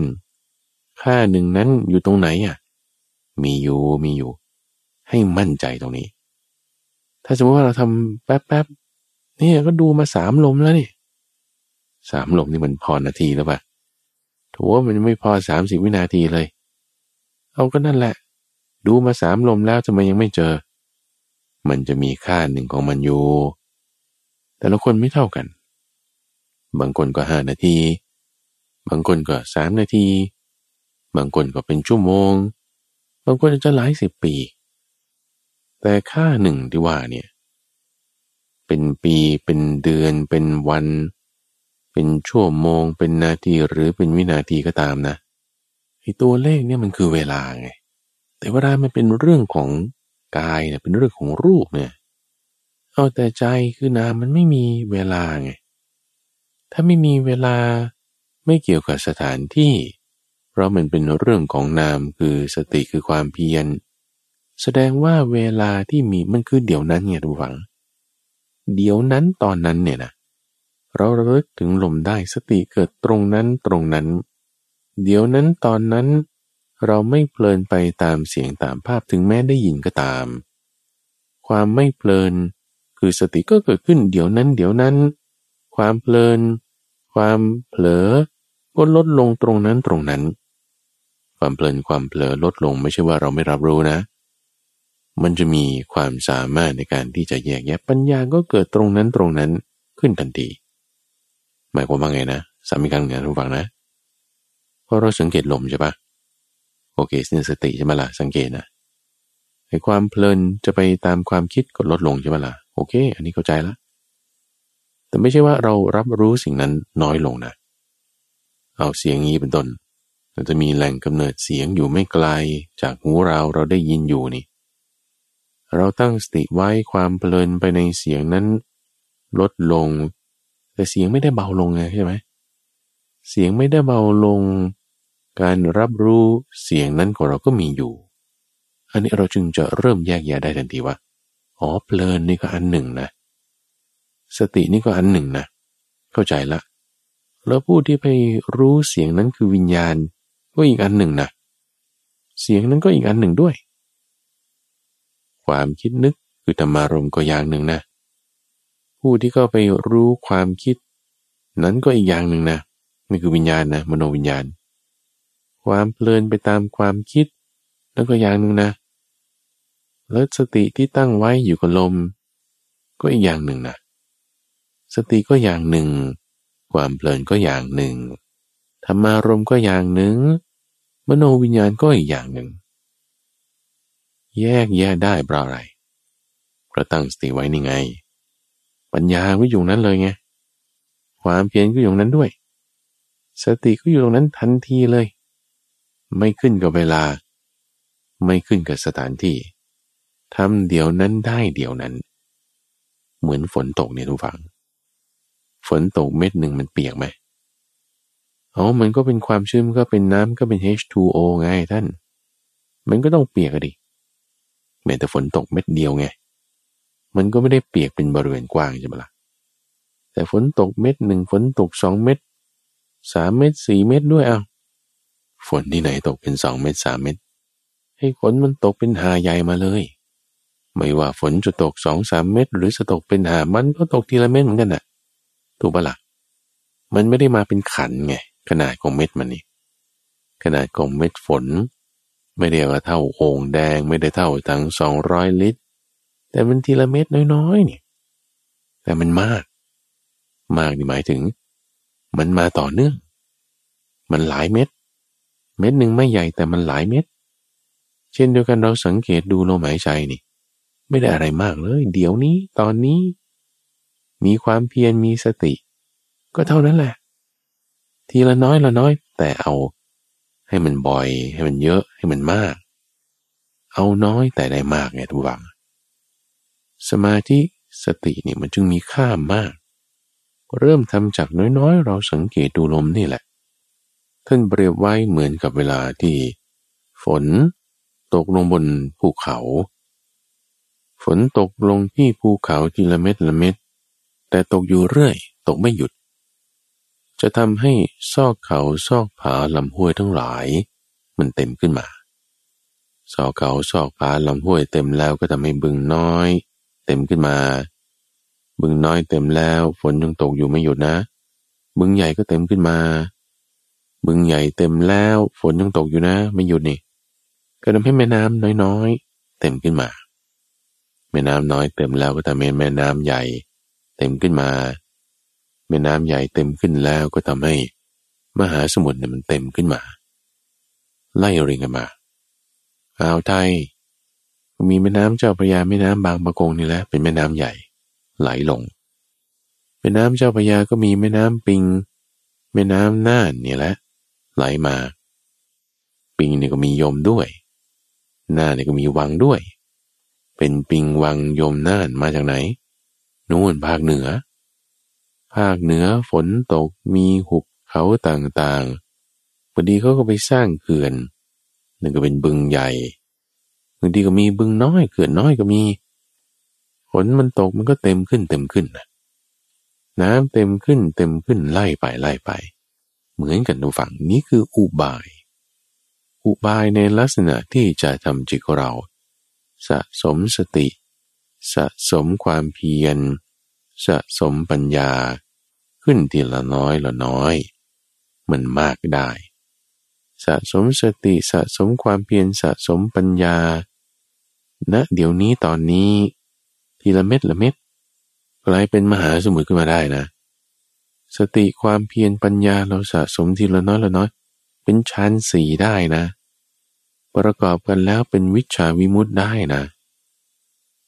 ค่าหนึ่งนั้นอยู่ตรงไหนอะ มีอยู่มีอยู่ ให้มั่นใจตรงนี้ ถ้าสมมติว่าเราทำแป๊บๆนี่ก็ดูมาสามลมแล้วนี่สามลมนี่มันพอนาทีแล้วปะถือว่ามันไม่พอสามสิบวินาทีเลย เอาก็นั่นแหละ ดูมาสามลมแล้วทำไมยังไม่เจอ มันจะมีค่าหนึ่งของมันอยู่ แต่ละคนไม่เท่ากัน บางคนก็ห้านาที บางคนก็สามนาที บางคนก็เป็นชั่วโมง บางคนอาจจะหลายสิบปี แต่ค่าหนึ่งที่ว่าเนี่ย เป็นปีเป็นเดือนเป็นวัน เป็นชั่วโมง เป็นนาทีหรือเป็นวินาทีก็ตามนะไอตัวเลขเนี่ยมันคือเวลาไง แต่เวลามันเป็นเรื่องของกายเนี่ยเป็นเรื่องของรูปเนี่ย เอาแต่ใจคือนามมันไม่มีเวลาไง ถ้าไม่มีเวลาไม่เกี่ยวกับสถานที่ เพราะมันเป็นเรื่องของนามคือสติคือความเพียร แสดงว่าเวลาที่มีมันคือเดี๋ยวนั้นไงทุกฝัง เดี๋ยวนั้นตอนนั้นเนี่ยนะเราระลึกถึงลมได้สติเกิดตรงนั้นตรงนั้น เดี๋ยวนั้นตอนนั้น เราไม่เพลินไปตามเสียงตามภาพถึงแม้ได้ยินก็ตาม ความไม่เพลิน คือสติก็เกิดขึ้นเดี๋ยวนั้น เดี๋ยวนั้น ความเพลิน ความเผลอก็ลดลงตรงนั้นตรงนั้น ความเพลินความเผลอลดลง ไม่ใช่ว่าเราไม่รับรู้นะ มันจะมีความสามารถในการที่จะแยกแยะปัญญาก็เกิดตรงนั้นตรงนั้นขึ้นทันที หมายความว่าไงนะสามีการงานทุกฝั่งนะเพราะเราสังเกตลมใช่ปะโอเคสินสติใช่ไหมล่ะสังเกตนะไอ้ความเพลินจะไปตามความคิดก็ลดลงใช่ไหมล่ะโอเค อันนี้เข้าใจล้วแต่ไม่ใช่ว่าเรารับรู้สิ่งนั้นน้อยลงนะเอาเสียงนี้เป็นต้น เราจะมีแหล่งกำเนิดเสียงอยู่ไม่ไกลจากหูเราเราได้ยินอยู่นี่ เราตั้งสติไว้ความเพลินไปในเสียงนั้น ลดลง แต่เสียงไม่ได้เบาลงไงใช่ไหมเสียงไม่ได้เบาลง การรับรู้เสียงนั้นของเราก็มีอยู่ อันนี้เราจึงจะเริ่มแยกแยะได้ทันทีว่าอ๋อเพลินนี่ก็อันหนึ่งนะ สตินี่ก็อันหนึ่งนะ เข้าใจละแล้วผู้ที่ไปรู้เสียงนั้นคือวิญญาณ ก็อีกอันหนึ่งนะเสียงนั้นก็อีกอันหนึ่งด้วย ความคิดนึกคือธรรมารมก็อย่างหนึ่งนะ ผู้ที่ก็ไปรู้ความคิด นั้นก็อีกอย่างหนึ่งนะนี่คือวิญญาณนะมโนวิญญาณ ความเพลินไปตามความคิดแล้วก็อย่างหนึ่งนะแล้วสติที่ตั้งไว้อยู่กับลม ก็อีกอย่างหนึ่งนะสติก็อย่างหนึ่ง ความเพลินก็อย่างหนึ่ง ธรรมารมก็อย่างหนึ่ง มโนวิญญาณก็อีกอย่างหนึ่ง แยกแยกได้เพราะอะไรเพราะตั้งสติไว้นี่ไง ปัญญาก็อยู่นั้นเลยไง ความเพียรก็อยู่นั้นด้วย สติก็อยู่ตรงนั้นทันทีเลย ไม่ขึ้นกับเวลา ไม่ขึ้นกับสถานที่ทำเดี๋ยวนั้นได้เดี๋ยวนั้น เหมือนฝนตกเนี่ยทุกฝัง ฝนตกเม็ดหนึ่งมันเปียกไหม อ๋อมันก็เป็นความชื้นก็เป็นน้ำก็เป็น H2O ไงท่าน มันก็ต้องเปียกดิแม้แต่ฝนตกเม็ดเดียวไง มันก็ไม่ได้เปียกเป็นบริเวณกว้างใช่ไหมละ่ะ แต่ฝนตกเม็ดหนึ่งฝนตกสองเม็ดสามเม็ดสี่เม็ดด้วยเอาฝนที่ไหนตกเป็นสองเม็ดสามเม็ดให้ฝนมันตกเป็นหาใหญ่มาเลย ไม่ว่าฝนจะตกสองสามเม็ดหรือจะตกเป็นหามันก็ตกทีละเม็ดเหมือนกันน่ะ ถูกปะละ่ะ มันไม่ได้มาเป็นขันไง ขนาดของเม็ดมันนี่ขนาดของเม็ดฝน ไม่ได้ว่าเท่าโอ่งแดงไม่ได้เท่าทั้งสองร้อยลิตร แต่มันทีละเม็ดน้อยๆนี่แต่มันมาก มากนี่หมายถึง มันมาต่อเนื่อง มันหลายเม็ด เม็ดหนึ่งไม่ใหญ่แต่มันหลายเม็ด เช่นเดียวกันเราสังเกตดูลมหายใจนี่ ไม่ได้อะไรมากเลย เดี๋ยวนี้ตอนนี้ มีความเพียรมีสติ ก็เท่านั้นแหละ ทีละน้อยละน้อย แต่เอาให้มันบ่อย ให้มันเยอะให้มันมาก เอาน้อยแต่ได้มากไงทุกฝัง สมาธิสตินี่มันจึงมีค่ามาก เริ่มทำจากน้อยๆ เราสังเกตดูลมนี่แหละ ท่านเปรียบไว้เหมือนกับเวลาที่ ฝน ตกลงบนภูเขา ฝนตกลงที่ภูเขาทีละเม็ดละเม็ดแต่ตกอยู่เรื่อย ตกไม่หยุด จะทำให้ซอกเขาซอกผาลำห้วยทั้งหลาย มันเต็มขึ้นมา ซอกเขาซอกผาลำห้วยเต็มแล้วก็ทำให้บึงน้อย เต็มขึ้นมา บึงน้อยเต็มแล้วฝนยังตกอยู่ไม่หยุดนะ บึงใหญ่ก็เต็มขึ้นมา บึงใหญ่เต็มแล้วฝนยังตกอยู่นะ ไม่หยุดนี่ก็ทำให้แม่น้ำน้อยๆ เต็มขึ้นมา แม่น้ำน้อยเต็มแล้วก็ทำให้แม่น้ำใหญ่ เต็มขึ้นมา ม่น้ำใหญ่เต็มขึ้นแล้วก็ทำให้มหาสมุทรเนี่ยมันเต็มขึ้นมา ไล่เรียงกันมาอ่าวไทย มีแม่น้ำเจ้าพระยาแม่น้ำบางปะกงนี่แหละเป็นแม่น้ำใหญ่ไหลลงแม่น้ำเจ้าพระยาก็มีแม่น้ำปิง แม่น้ำน่านนี่แหละไหลมา ปิงนี่ก็มียมด้วยน่านนี่ก็มีวังด้วย เป็นปิงวังยมน่านมาจากไหนนู่นภาคเหนือ ภาคเหนือฝนตกมีหุบเขาต่างๆพอดีเขาก็ไปสร้างเขื่อนนึ่งก็เป็นบึงใหญ่บางทีก็มีบึงน้อยเขื่อนน้อยก็มีฝนมันตกมันก็เต็มขึ้นเต็มขึ้นนะน้ำเต็มขึ้นเต็มขึ้นไล่ไปไล่ไป เหมือนกันทุกฝั่งนี้คืออุบาย อุบายในลักษณะที่จะทำจิตเรา สะสมสติ สะสมความเพียร สะสมปัญญาขึ้นทีละน้อยละน้อย มันมากได้ สะสมสติสะสมความเพียรสะสมปัญญาณะเดี๋ยวนี้ตอนนี้ ทีละเม็ดละเม็ดกลายเป็นมหาสมุทรขึ้นมาได้นะ สติความเพียรปัญญาเราสะสมทีละน้อยละน้อย เป็นชั้นสีได้นะ ประกอบกันแล้วเป็นวิชาวิมุตได้นะ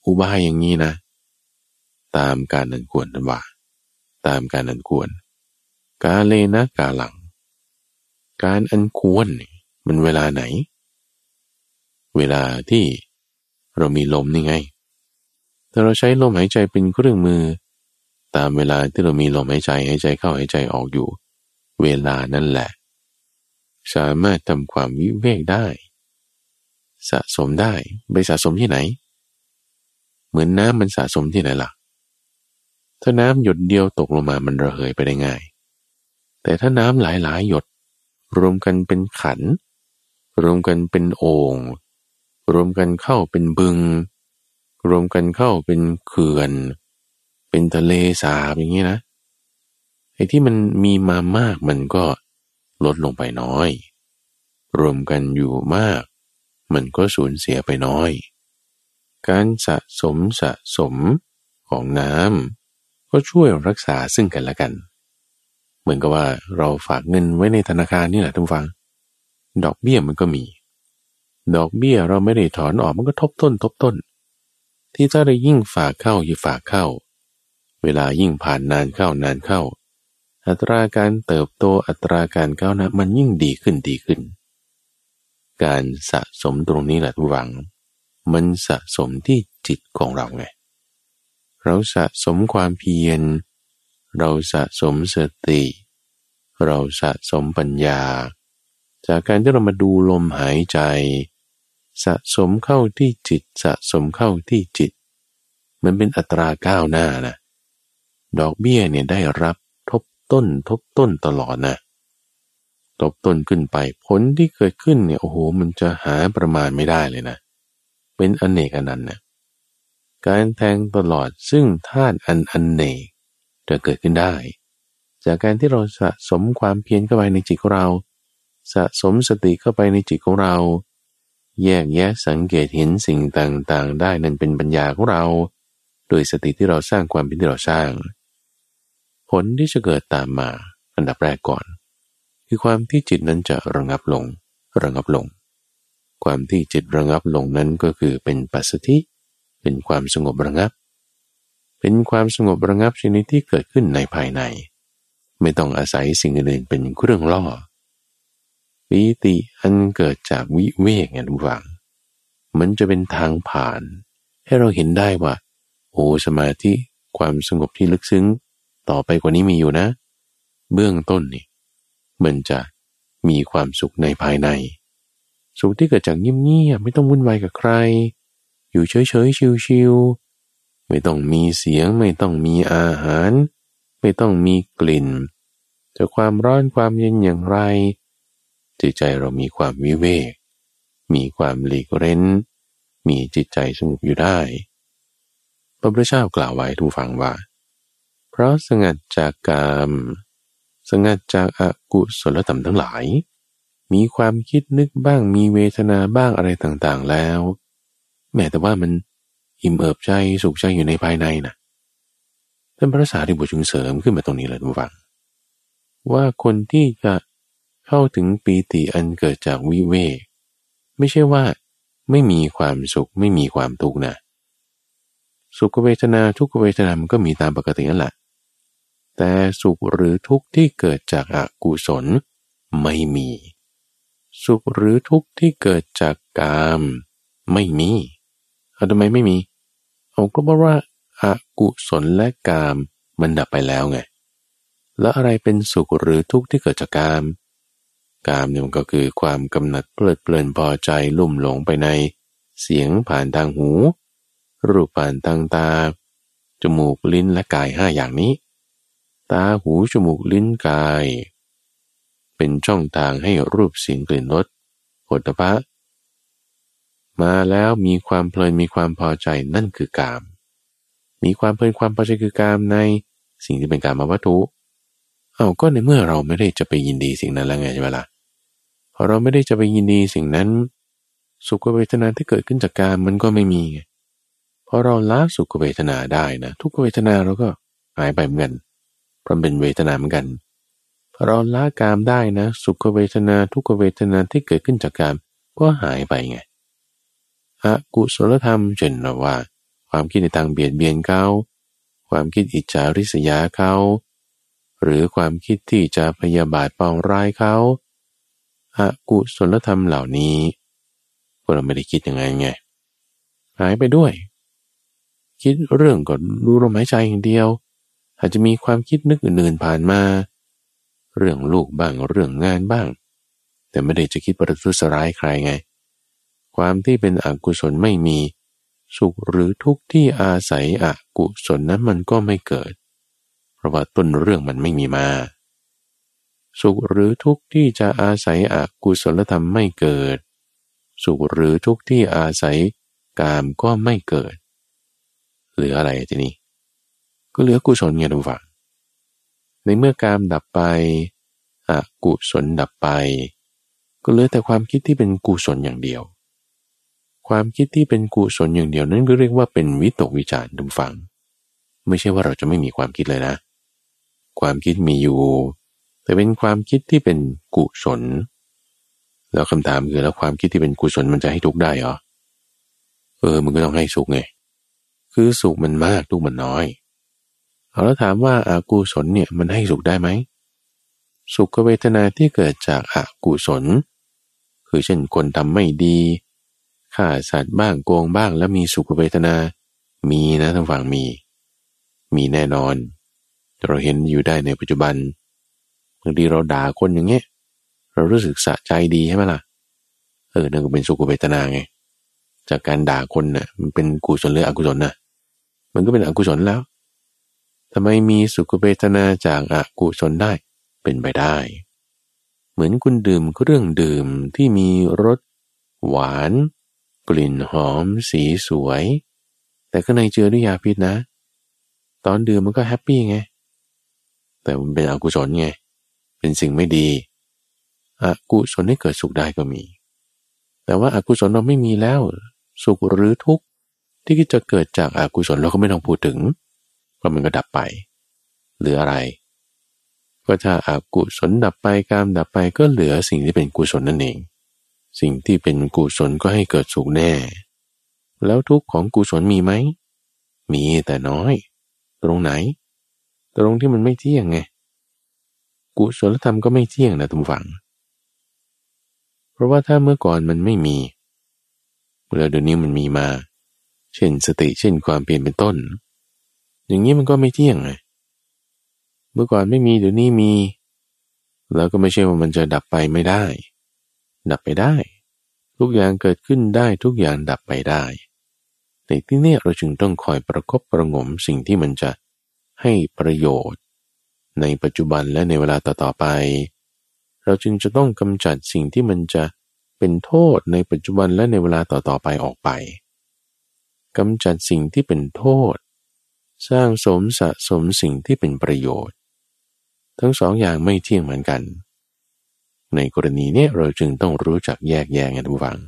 อุบายอย่างนี้นะ ตามการนันควรนันว่า ตามการนันควร กาเลนะกาหลัง การอันควรมันเวลาไหน เวลาที่เรามีลมนี่ไง ถ้าเราใช้ลมหายใจเป็นเครื่องมือ ตามเวลาที่เรามีลมหายใจหายใจเข้าหายใจออกอยู่ เวลานั่นแหละ สามารถทำความวิเวกได้ สะสมได้ ไปสะสมที่ไหน เหมือนน้ำมันสะสมที่ไหนล่ะ ถ้าน้ำหยดเดียวตกลงมามันระเหยไปได้ง่าย แต่ถ้าน้ำหลายๆ หยด รวมกันเป็นขัน รวมกันเป็นโอ่งรวมกันเข้าเป็นบึง รวมกันเข้าเป็นเขื่อน เป็นทะเลสาบอย่างนี้นะไอ้ที่มันมีมามากมันก็ลดลงไปน้อย รวมกันอยู่มาก มันก็สูญเสียไปน้อย การสะสมสะสมของน้ำ ก็ช่วยรักษาซึ่งกันและกัน เหมือนกับว่าเราฝากเงินไว้ในธนาคารนี่แหละทุกฝัง ดอกเบี้ยมันก็มี ดอกเบี้ยเราไม่ได้ถอนออกมันก็ทบต้น ทบต้น ที่ถ้าเรายิ่งฝากเข้ายิ่งฝากเข้า เวลายิ่งผ่านนานเข้านานเข้า อัตราการเติบโตอัตราการก้าวหน้ามันยิ่งดีขึ้นดีขึ้น การสะสมตรงนี้แหละทุกฝัง มันสะสมที่จิตของเราไง เราสะสมความเพียร เราสะสมสติ เราสะสมปัญญา จากการที่เรามาดูลมหายใจ สะสมเข้าที่จิต สะสมเข้าที่จิต มันเป็นอัตราก้าวหน้านะ ดอกเบี้ยเนี่ยได้รับทบต้นทบต้นตลอดนะทบต้นขึ้นไปผลที่เกิดขึ้นเนี่ยโอ้โหมันจะหาประมาณไม่ได้เลยนะ เป็นอเนกอนันต์นะ การแทงตลอดซึ่งธาตุอันอันเนกจะเกิดขึ้นได้ จากการที่เราสะสมความเพียรเข้าไปในจิตของเรา สะสมสติเข้าไปในจิตของเรา แยกแยะสังเกตเห็นสิ่งต่างๆ ได้นั่นเป็นปัญญาของเรา โดยสติที่เราสร้างความเพียรที่เราสร้าง ผลที่จะเกิดตามมาอันดับแรกก่อน คือความที่จิตนั้นจะระงับลงระงับลง ความที่จิตระงับลงนั้นก็คือเป็นปัสสติเป็นความสงบระงับ เป็นความสงบระงับชนิดที่เกิดขึ้นในภายใน ไม่ต้องอาศัยสิ่งอื่นเป็นเครื่องล่อปีติอันเกิดจากวิเวกไงทุกฝังมันจะเป็นทางผ่าน ให้เราเห็นได้ว่า โอ้สมาธิความสงบที่ลึกซึ้ง ต่อไปกว่านี้มีอยู่นะ เบื้องต้นนี่มันจะมีความสุขในภายใน สุขที่เกิดจากเงียบๆไม่ต้องวุ่นวายกับใคร อยู่เฉยๆชิวๆไม่ต้องมีเสียง ไม่ต้องมีอาหาร ไม่ต้องมีกลิ่นจะความร้อนความเย็นอย่างไร จิตใจเรามีความวิเวก มีความหลีกเร้น มีจิตใจสงบอยู่ได้ พระพุทธเจ้ากล่าวไว้ทุกฝังว่า เพราะสงัดจากกาม สงัดจากอากุศลธรรมทั้งหลาย มีความคิดนึกบ้างมีเวทนาบ้างอะไรต่างๆแล้ว แม้แต่ว่ามันอิ่มเอิบใจสุขใจอยู่ในภายในนะ่ะท่านพระสารีบุตรจึงเสริมขึ้นมาตรงนี้เลยทุกฝัง ว่าคนที่จะเข้าถึงปีติอันเกิดจากวิเวกไม่ใช่ว่าไม่มีความสุขไม่มีความทุกข์นะ สุขเวทนาทุกขเวทนามันก็มีตามปกตินั่นแหละแต่สุขหรือทุกข์ที่เกิดจากอกุศลไม่มี สุขหรือทุกข์ที่เกิดจากกาม ไม่มี เอาทำไมไม่มีเอาก็เพราะว่าอากุศลและกามมันดับไปแล้วไง แล้วอะไรเป็นสุขหรือทุกข์ที่เกิดจากกาม กามเนี่ยมันก็คือความกำหนัดเพลิดเพลินพอใจลุ่มหลงไปใน เสียงผ่านทางหู รูปผ่านทางตา จมูกลิ้นและกายห้าอย่างนี้ ตาหูจมูกลิ้นกาย เป็นช่องทางให้รูปเสียงกลิ่นรสผลิภัณฑ์ มาแล้วมีความเพลินมีความพอใจนั่นคือกาม มีความเพลินความพอใจคือกามในสิ่งที่เป็นกามวัตถุ เอาก็ในเมื่อเราไม่ได้จะไปยินดีสิ่งนั้นแล้วไงใช่ไหมละ่ะพอเราไม่ได้จะไปยินดีสิ่งนั้น สุขเวทนาที่เกิดขึ้นจากกามมันก็ไม่มีไงพอเราละสุขเวทนาได้นะทุกเวทนาเราก็หายไปเหมือนกันเพราะเป็นเวทนาเหมือนกันพอเราละกามได้นะ สุขเวทนาทุกเวทนาที่เกิดขึ้นจากกามก็หายไปไง อกุศลธรรมเช่นว่า ความคิดในทางเบียดเบียนเขาความคิดอิจฉาริษยาเขา หรือความคิดที่จะพยาบาทปองร้ายเขาอากุศลธรรมเหล่านี้พวกเราไม่ได้คิดยังไงไง หายไปด้วย คิดเรื่องก็รู้ลมหายใจอย่างเดียว อาจจะมีความคิดนึกอื่นๆผ่านมา เรื่องลูกบ้างเรื่องงานบ้าง แต่ไม่ได้จะคิดประทุษร้ายใครไง ความที่เป็นอกุศลไม่มี สุขหรือทุกข์ที่อาศัยอกุศลนั้นมันก็ไม่เกิด เพราะว่าต้นเรื่องมันไม่มีมา สุขหรือทุกข์ที่จะอาศัยอกุศลธรรมไม่เกิด สุขหรือทุกข์ที่อาศัยกามก็ไม่เกิด เหลืออะไรทีนี้ ก็เหลือกุศลไงทุกฝังในเมื่อกามดับไปอกุศลดับไป ก็เหลือแต่ความคิดที่เป็นกุศลอย่างเดียว ความคิดที่เป็นกุศลอย่างเดียวนั้นก็เรียกว่าเป็นวิตกวิจารณ์ดุฟัง ไม่ใช่ว่าเราจะไม่มีความคิดเลยนะ ความคิดมีอยู่ แต่เป็นความคิดที่เป็นกุศล แล้วคำถามคือแล้วความคิดที่เป็นกุศลมันจะให้ทุกได้หรอ เออ มันก็ต้องให้สุขไง คือสุขมันมากทุกมันน้อย เอาแล้วถามว่าอากุศลเนี่ยมันให้สุขได้ไหม สุขเวทนาที่เกิดจากอากุศล คือเช่นคนทำไม่ดี ฆ่าสัตว์บ้างโกงบ้างแล้วมีสุขเวทนา มีนะทางฝั่งมี มีแน่นอน เราเห็นอยู่ได้ในปัจจุบันบางทีเราด่าคนอย่างเงี้ยเรารู้สึกสะใจดีใช่ไหมล่ะ เออนั่นก็เป็นสุขเวทนาไง จากการด่าคนนะ่ะ มันเป็นกุศลหรืออกุศลนะ่ะ มันก็เป็นอกุศลแล้วทำไมมีสุขเวทนาจากอกุศลได้เป็นไปได้ เหมือนคุณดื่มเครื่องดื่มที่มีรสหวาน กลิ่นหอม สีสวย แต่ข้างในเจือด้วยยาพิษนะ ตอนดื่มมันก็ happy ไง แต่มันเป็นอกุศลไง เป็นสิ่งไม่ดีอกุศลให้เกิดสุขได้ก็มี แต่ว่าอกุศลเราไม่มีแล้ว สุขหรือทุกข์ที่จะเกิดจากอากุศลเราก็ไม่ต้องพูดถึงเพราะมันก็ดับไปหรืออะไร ก็ถ้าอากุศลดับไปกามดับไปก็เหลือสิ่งที่เป็นกุศลนั่นเอง สิ่งที่เป็นกุศลก็ให้เกิดสุขแน่ แล้วทุกข์ของกุศลมีไหม มีแต่น้อย ตรงไหน ตรงที่มันไม่เที่ยงไง กุศลธรรมก็ไม่เที่ยงนะทุกฝัง เพราะว่าถ้าเมื่อก่อนมันไม่มีแล้วเดี๋ยวนี้มันมีมา เช่นสติเช่นความเปลี่ยนเป็นต้น อย่างนี้มันก็ไม่เที่ยงไงเมื่อก่อนไม่มีเดี๋ยวนี้มี แล้วก็ไม่ใช่ว่ามันจะดับไปไม่ได้ ดับไปได้ ทุกอย่างเกิดขึ้นได้ทุกอย่างดับไปได้แต่ที่นี่เราจึงต้องคอยประคบประงมสิ่งที่มันจะให้ประโยชน์ ในปัจจุบันและในเวลาต่อๆไป เราจึงจะต้องกำจัดสิ่งที่มันจะเป็นโทษในปัจจุบันและในเวลาต่อๆไปออกไปกำจัดสิ่งที่เป็นโทษ สร้างสมสะสมสิ่งที่เป็นประโยชน์ ทั้งสองอย่างไม่เที่ยงเหมือนกัน ในกรณีนี้เราจึงต้องรู้จักแยกแยะกันทุกฝัง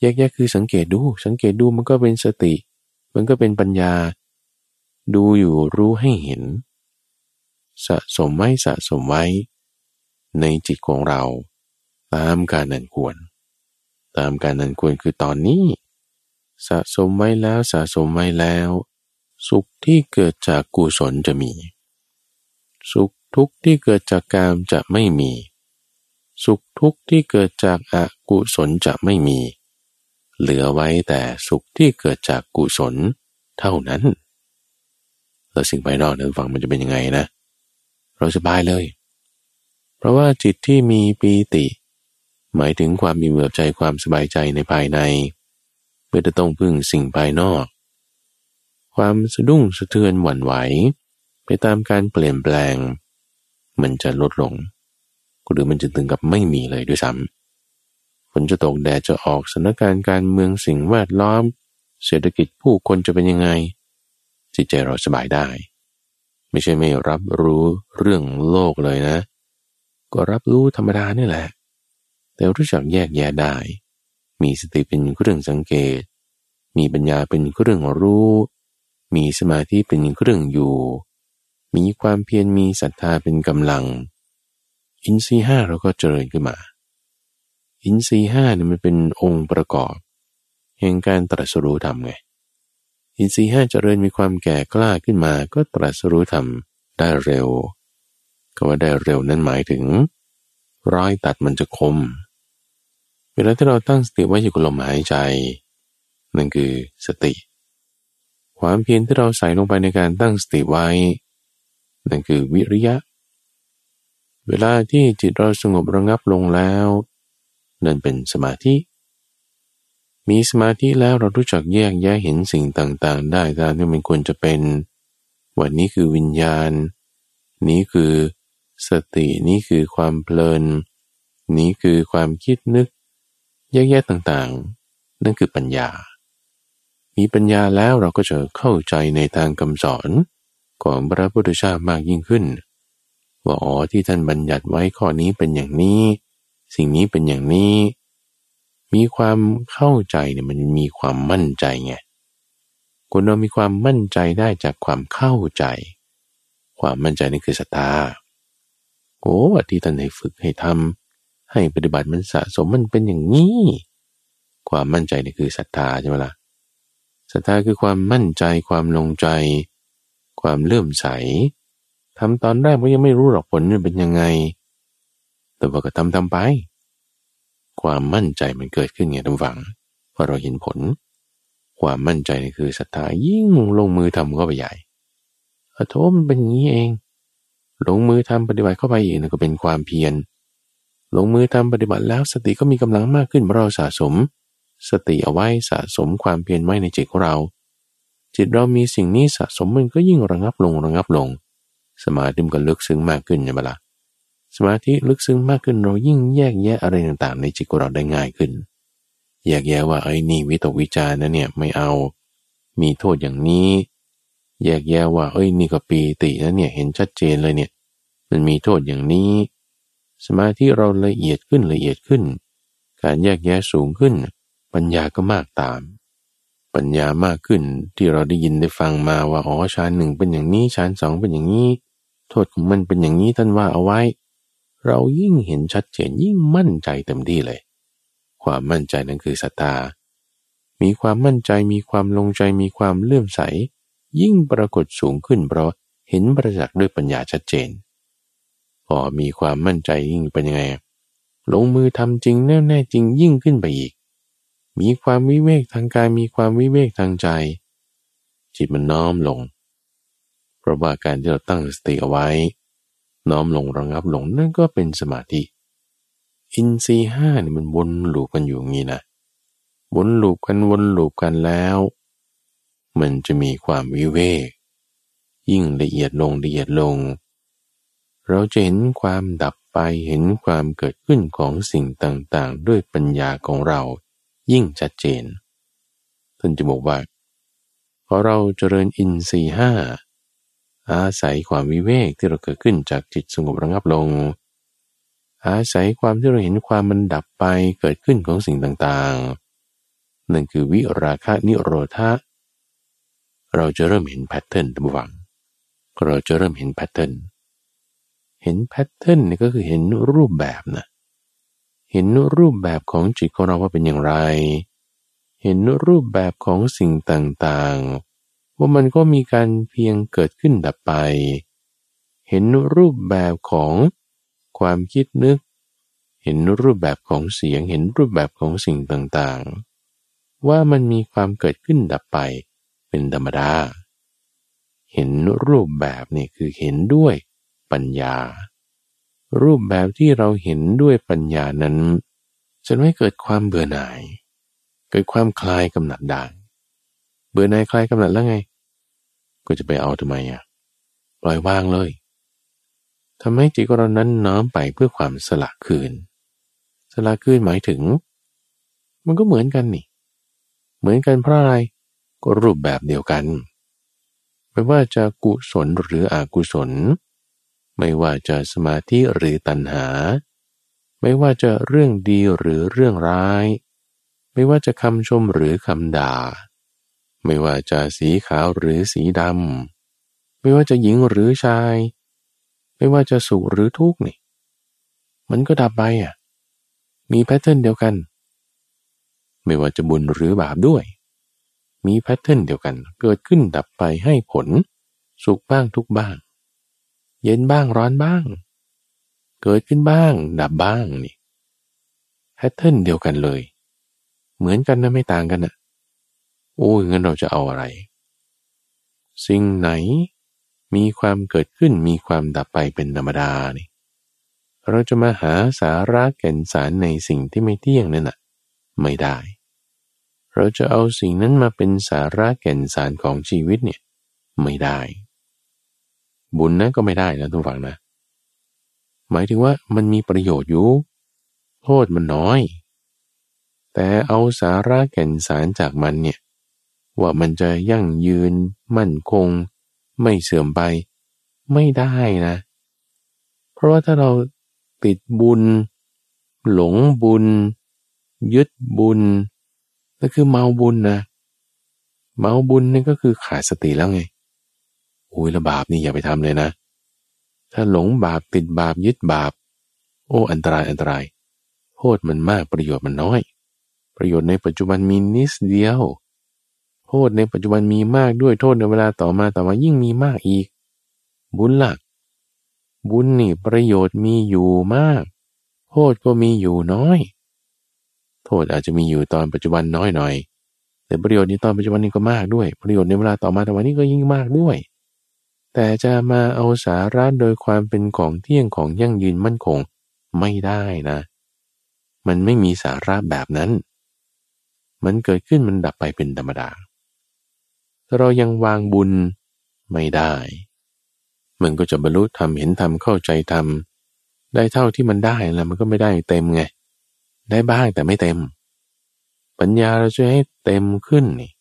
แยกแยะคือสังเกตดู สังเกตดูมันก็เป็นสติ มันก็เป็นปัญญา ดูอยู่รู้ให้เห็น สะสมไว้สะสมไว้ ในจิตของเรา ตามการนันควร ตามการนันควรคือตอนนี้ สะสมไว้แล้วสะสมไว้แล้ว สุขที่เกิดจากกุศลจะมี สุขทุกข์ที่เกิดจากกามจะไม่มี สุขทุกข์ที่เกิดจากอากุศลจะไม่มี เหลือไว้แต่สุขที่เกิดจากกุศลเท่านั้น แล้วสิ่งภายนอกนั้นฟังมันจะเป็นยังไงนะ เราสบายเลย เพราะว่าจิตที่มีปีติ หมายถึงความมีเบื่อใจความสบายใจในภายในมื่อจะต้องพึ่งสิ่งภายนอก ความสะดุ้งสะเทือนหวั่นไหว ไปตามการเปลี่ยนแปลง มันจะลดลง หรือมันจะถึงกับไม่มีเลยด้วยซ้ำฝนจะตกแดดจะออกสถานการณ์การเมืองสิ่งแวดล้อม เศรษฐกิจผู้คนจะเป็นยังไง จิตใจเราสบายได้ ไม่ใช่ไม่รับรู้เรื่องโลกเลยนะ ก็รับรู้ธรรมดานี่แหละ แต่รู้จักแยกแยะได้ มีสติเป็นเครื่องสังเกต มีปัญญาเป็นเครื่องรู้ มีสมาธิเป็นเครื่องอยู่ มีความเพียรมีศรัทธาเป็นกำลัง อินทรีห้าเราก็เจริญขึ้นมา อินทรีห้าเนี่ยมันเป็นองค์ประกอบ แห่งการตรัสรู้ธรรมไง อินทรีห้าเจริญมีความแก่กล้าขึ้นมา ก็ตรัสรู้ธรรมได้เร็วก็ว่าได้เร็วนั้นหมายถึง ร้อยตัดมันจะคม เวลาที่เราตั้งสติไว้อยู่กับลมหายใจ นั่นคือสติ ความเพียรที่เราใส่ลงไปในการตั้งสติไว้ นั่นคือวิริยะ เวลาที่จิตเราสงบระงับลงแล้วนั่นเป็นสมาธิ มีสมาธิแล้วเรารู้จักแยกแยะเห็นสิ่งต่างๆ ได้ตามที่มันควรจะเป็นวันนี้คือวิญญาณ นี้คือสตินี้คือความเพลิน นี้คือความคิดนึก แยกๆต่างๆ นั่นคือปัญญา มีปัญญาแล้วเราก็จะเข้าใจในทางคำสอนของพระพุทธเจ้ามากยิ่งขึ้น ว่าอ๋อที่ท่านบัญญัติไว้ข้อนี้เป็นอย่างนี้ สิ่งนี้เป็นอย่างนี้ มีความเข้าใจเนี่ยมันมีความมั่นใจไงคนเรามีความมั่นใจได้จากความเข้าใจ ความมั่นใจนี่คือศรัทธาโอ้ที่ท่านให้ฝึกให้ทำให้ปฏิบัติมันสะสมมันเป็นอย่างนี้ ความมั่นใจนี่คือศรัทธาใช่ไหมละ่ะศรัทธาคือความมั่นใจความลงใจ ความเลื่อมใส ทำตอนแรกมันยังไม่รู้หรอกผลมันเป็นยังไง แต่ว่าก็ทำทำไป ความมั่นใจมันเกิดขึ้นไงทุกฝังพอเราเห็นผล ความมั่นใจนี่คือศรัทธายิ่งลงมือทำก็ไปใหญ่อโทมันเป็นอย่างนี้เอง ลงมือทำปฏิบัติเข้าไปอีกนั่นก็เป็นความเพียร ลงมือทำปฏิบัติแล้วสติก็มีกำลังมากขึ้นเราสะสม สติเอาไว้สะสมความเพียรไว้ในจิตของเรา จิตเรามีสิ่งนี้สะสมมันก็ยิ่งระงับลงระงับลง สมาธิมันก็ลึกซึ้งมากขึ้นใช่ไหมละ่ะสมาธิลึกซึ้งมากขึ้นเรายิ่งแยกแยะอะไรต่างๆ ในจิตของเราได้ง่ายขึ้น แยกแยะว่าไอ้นี่วิตกวิจารนะเนี่ยไม่เอา มีโทษอย่างนี้ แยกแยะว่าเอ้ยนี่ก็ปีตินะเนี่ยเห็นชัดเจนเลยเนี่ย มันมีโทษอย่างนี้ สมาธิเราละเอียดขึ้นละเอียดขึ้น การแยกแยะสูงขึ้น ปัญญาก็มากตาม ปัญญามากขึ้นที่เราได้ยินได้ฟังมาว่าอ๋อฌานหนึ่งเป็นอย่างนี้ฌานสองเป็นอย่างนี้ โทษของมันเป็นอย่างนี้ท่านว่าเอาไว้ เรายิ่งเห็นชัดเจนยิ่งมั่นใจเต็มที่เลย ความมั่นใจนั้นคือศรัทธา มีความมั่นใจมีความลงใจมีความเลื่อมใส ยิ่งปรากฏสูงขึ้นเพราะเห็นประจักษ์ด้วยปัญญาชัดเจน พอมีความมั่นใจยิ่งเป็นยังไง ลงมือทำจริงแน่แน่จริงยิ่งขึ้นไปอีก มีความวิเวกทางกายมีความวิเวกทางใจ จิตมันน้อมลง เพราะว่าการที่เราตั้งสติเอาไว้ น้อมลงระงับลงนั่นก็เป็นสมาธิ อินทรีห้าเนี่ยมันวนลูปกันอยู่งี้นะวนลูปกันวนลูปกันแล้ว มันจะมีความวิเวกยิ่งละเอียดลงละเอียดลง เราจะเห็นความดับไปเห็นความเกิดขึ้นของสิ่งต่างๆ ด้วยปัญญาของเรา ยิ่งชัดเจนท่านจะบอกว่าพอเราเจริญอินทรีย์ห้า อาศัยความวิเวกที่เราเกิดขึ้นจากจิตสงบระงับลง อาศัยความที่เราเห็นความมันดับไปเกิดขึ้นของสิ่งต่างๆ นั่นคือวิราคะนิโรธาเราจะเริ่มเห็น pattern ตัวังเราจะเริ่มเห็น pattern เห็น pattern นี่ก็คือเห็นรูปแบบนะ เห็นรูปแบบของจิตของเราว่าเป็นอย่างไร เห็นรูปแบบของสิ่งต่างๆ ว่ามันก็มีการเพียงเกิดขึ้นดับไป เห็นรูปแบบของความคิดนึก เห็นรูปแบบของเสียง เห็นรูปแบบของสิ่งต่างๆ ว่ามันมีความเกิดขึ้นดับไปเป็นธรรมดา เห็นรูปแบบนี่คือเห็นด้วยปัญญา รูปแบบที่เราเห็นด้วยปัญญานั้นจะไม่เกิดความเบื่อหน่าย เกิดความคลายกำหนัดได้ เบื่อนายคลายกำหนัดแล้วไง ก็จะไปเอาทำไมอะปล่อยวางเลยทำให้จิตของเรานั้นน้อมไปเพื่อความสละคืน สละคืนหมายถึง มันก็เหมือนกันนี่ เหมือนกันเพราะอะไรก็รูปแบบเดียวกัน ไม่ว่าจะกุศลหรืออกุศล ไม่ว่าจะสมาธิหรือตัณหา ไม่ว่าจะเรื่องดีหรือเรื่องร้าย ไม่ว่าจะคำชมหรือคำด่า ไม่ว่าจะสีขาวหรือสีดำ ไม่ว่าจะหญิงหรือชาย ไม่ว่าจะสุขหรือทุกข์นี่ มันก็ดับไปอะ มีแพทเทิร์นเดียวกัน ไม่ว่าจะบุญหรือบาปด้วย มี pattern เดียวกัน เกิดขึ้นดับไปให้ผล สุขบ้างทุกข์บ้าง เย็นบ้างร้อนบ้าง เกิดขึ้นบ้าง ดับบ้างนี่ pattern เดียวกันเลย เหมือนกันนะไม่ต่างกันนะ โอ้ยงั้นเราจะเอาอะไร สิ่งไหนมีความเกิดขึ้นมีความดับไปเป็นธรรมดานี่เราจะมาหาสาระแก่นสารในสิ่งที่ไม่เที่ยงนั่นน่ะ ไม่ได้ เราจะเอาสิ่งนั้นมาเป็นสาระแก่นสารของชีวิตเนี่ย ไม่ได้ บุญนั้นก็ไม่ได้นะทุกฝังนะ หมายถึงว่ามันมีประโยชน์อยู่ โทษมันน้อย แต่เอาสาระแก่นสารจากมันเนี่ย ว่ามันจะยั่งยืน มั่นคง ไม่เสื่อมไป ไม่ได้นะ เพราะว่าถ้าเราติดบุญ หลงบุญ ยึดบุญนั่นคือเมาบุญนะเมาบุญนี่ก็คือขาดสติแล้วไงโอ้ยละบาปนี่อย่าไปทำเลยนะ ถ้าหลงบาปติดบาปยึดบาป โอ้อันตรายอันตรายโทษมันมากประโยชน์มันน้อย ประโยชน์ในปัจจุบันมีนิดเดียว ษในปัจจุบันมีมากด้วยโทษในเวลาต่อมาต่อมายิ่งมีมากอีก บุญหลัก บุญนี่ประโยชน์มีอยู่มาก โทษก็มีอยู่น้อย โทษอาจจะมีอยู่ตอนปัจจุบันน้อยหน่อย แต่ประโยชน์ในตอนปัจจุบันนี้ก็มากด้วย ประโยชน์ในเวลาต่อมาแต่วันนี้ก็ยิ่งมากด้วย แต่จะมาเอาสาระโดยความเป็นของเที่ยงของยั่งยืนมั่นคงไม่ได้นะ มันไม่มีสาระแบบนั้น มันเกิดขึ้นมันดับไปเป็นธรรมดา เรายังวางบุญไม่ได้ มันก็จะบรรลุทำเห็นทำเข้าใจทำได้เท่าที่มันได้แล้วมันก็ไม่ได้เต็มไง ได้บ้างแต่ไม่เต็ม ปัญญาเราจะให้เต็มขึ้นนี่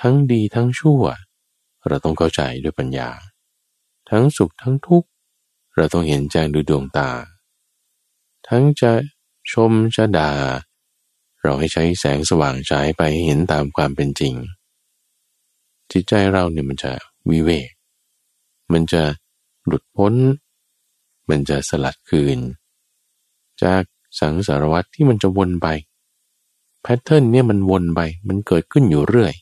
ทั้งดีทั้งชั่ว เราต้องเข้าใจด้วยปัญญา ทั้งสุขทั้งทุกข์เราต้องเห็นแจ้งด้วยดวงตา ทั้งจะชมจะด่า เราให้ใช้แสงสว่างใช้ไปเห็นตามความเป็นจริง จิตใจเราเนี่ยมันจะวิเวก มันจะหลุดพ้น มันจะสลัดคืน จากสังสารวัตที่มันจะวนไป แพทเทิร์นเนี่ยมันวนไป มันเกิดขึ้นอยู่เรื่อย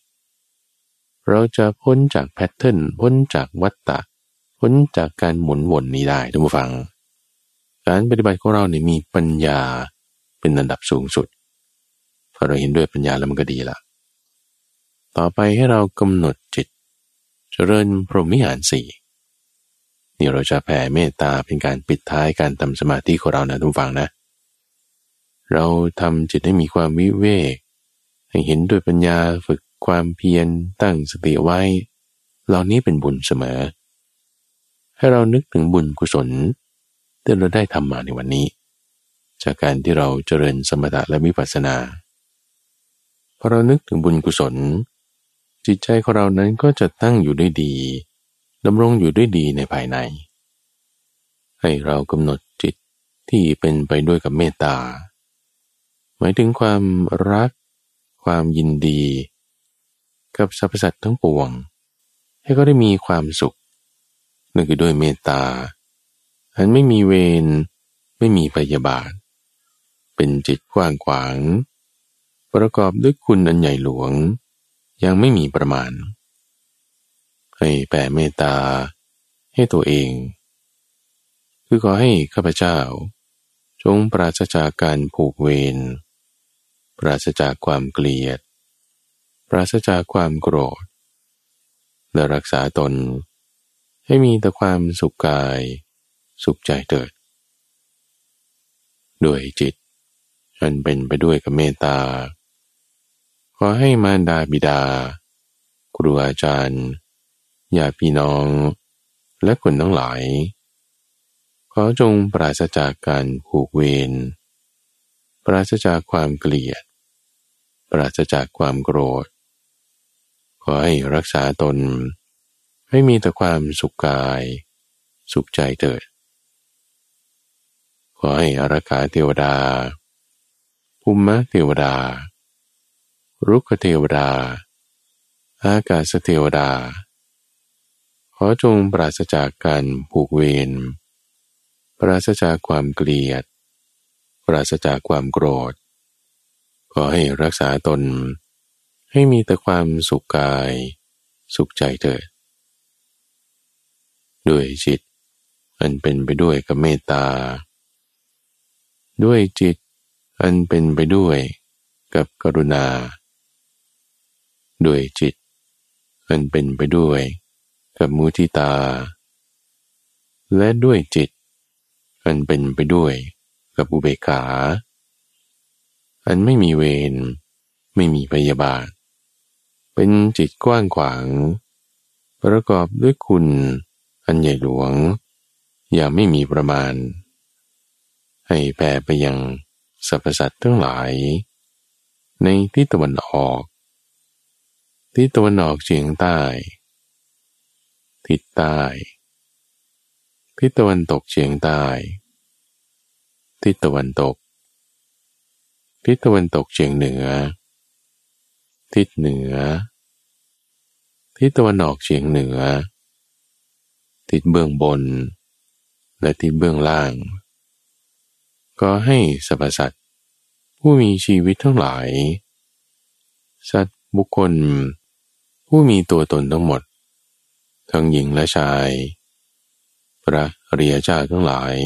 เราจะพ้นจากแพทเทิร์น พ้นจากวัตตะ พ้นจากการหมุนวนนี้ได้ทุกฝัง การปฏิบัติของเราเนี่ยมีปัญญาเป็นระดับสูงสุด พอเราเห็นด้วยปัญญาแล้วมันก็ดีละ ต่อไปให้เรากำหนดจิต เจริญพรหมิหารสี่นี่เราจะแผ่เมตตาเป็นการปิดท้ายการทำสมาธิของเรานะทุกฝังนะ เราทำจิตให้มีความวิเวกให้เห็นด้วยปัญญาฝึกความเพียรตั้งสติไว้ เหล่านี้เป็นบุญเสมอ ให้เรานึกถึงบุญกุศลที่เราได้ทำมาในวันนี้ จากการที่เราเจริญสมถะและวิปัสสนาพอเรานึกถึงบุญกุศล จิตใจของเรานั้นก็จะตั้งอยู่ด้วยดีดำรงอยู่ด้วยดีในภายใน ให้เรากำหนดจิตที่เป็นไปด้วยกับเมตตา หมายถึงความรัก ความยินดี กับสรรพสัตว์ทั้งปวง ให้ก็ได้มีความสุขนั่นคือด้วยเมตตา อันไม่มีเวรไม่มีพยาบาท เป็นจิตกว้างขวาง ประกอบด้วยคุณอันใหญ่หลวง ยังไม่มีประมาณ ให้แผ่เมตตาให้ตัวเอง คือขอให้ข้าพเจ้า จงปราศจากการผูกเวร ปราศจากความเกลียด ปราศจากความโกรธ และรักษาตน ให้มีแต่ความสุขกาย สุขใจเถิด ด้วยจิตอันเป็นไปด้วยกับเมตตา ขอให้มารดาบิดา ครูอาจารย์ญาติพี่น้อง และคนทั้งหลาย ขอจงปราศจากการผูกเวร ปราศจากความเกลียด ปราศจากความโกรธ ขอให้รักษาตน ให้มีแต่ความสุขกาย สุขใจเถิด ขอให้อารักขาเทวดาภูมิเทวดา รุกเทวดา อากาศเทวดา ขอจงปราศจากการผูกเวร ปราศจากความเกลียด ปราศจากความโกรธ ขอให้รักษาตน ให้มีแต่ความสุขกาย สุขใจเถิด ด้วยจิตอันเป็นไปด้วยกับเมตตา ด้วยจิตอันเป็นไปด้วยกับกรุณา ด้วยจิตอันเป็นไปด้วยกับมุทิตา และด้วยจิตอันเป็นไปด้วยกับอุเบกขา อันไม่มีเวรไม่มีพยาบาท เป็นจิตกว้างขวาง ประกอบด้วยคุณอันใหญ่หลวง อย่างไม่มีประมาณ ให้แผ่ไปยังสรรพสัตว์ทั้งหลาย ในที่ตะวันออก ทิศตะวันออกเฉียงใต้ ทิศใต้ ทิศตะวันตกเฉียงใต้ ทิศตะวันตก ทิศตะวันตกเฉียงเหนือ ทิศเหนือ ทิศตะวันออกเฉียงเหนือ ทิศเบื้องบน และทิศเบื้องล่าง ก็ให้สรรพสัตว์ผู้มีชีวิตทั้งหลาย สัตว บุคคล ผู้มีตัวตนทั้งหมด ทั้งหญิงและชาย พระอริยเจ้าทั้งหลาย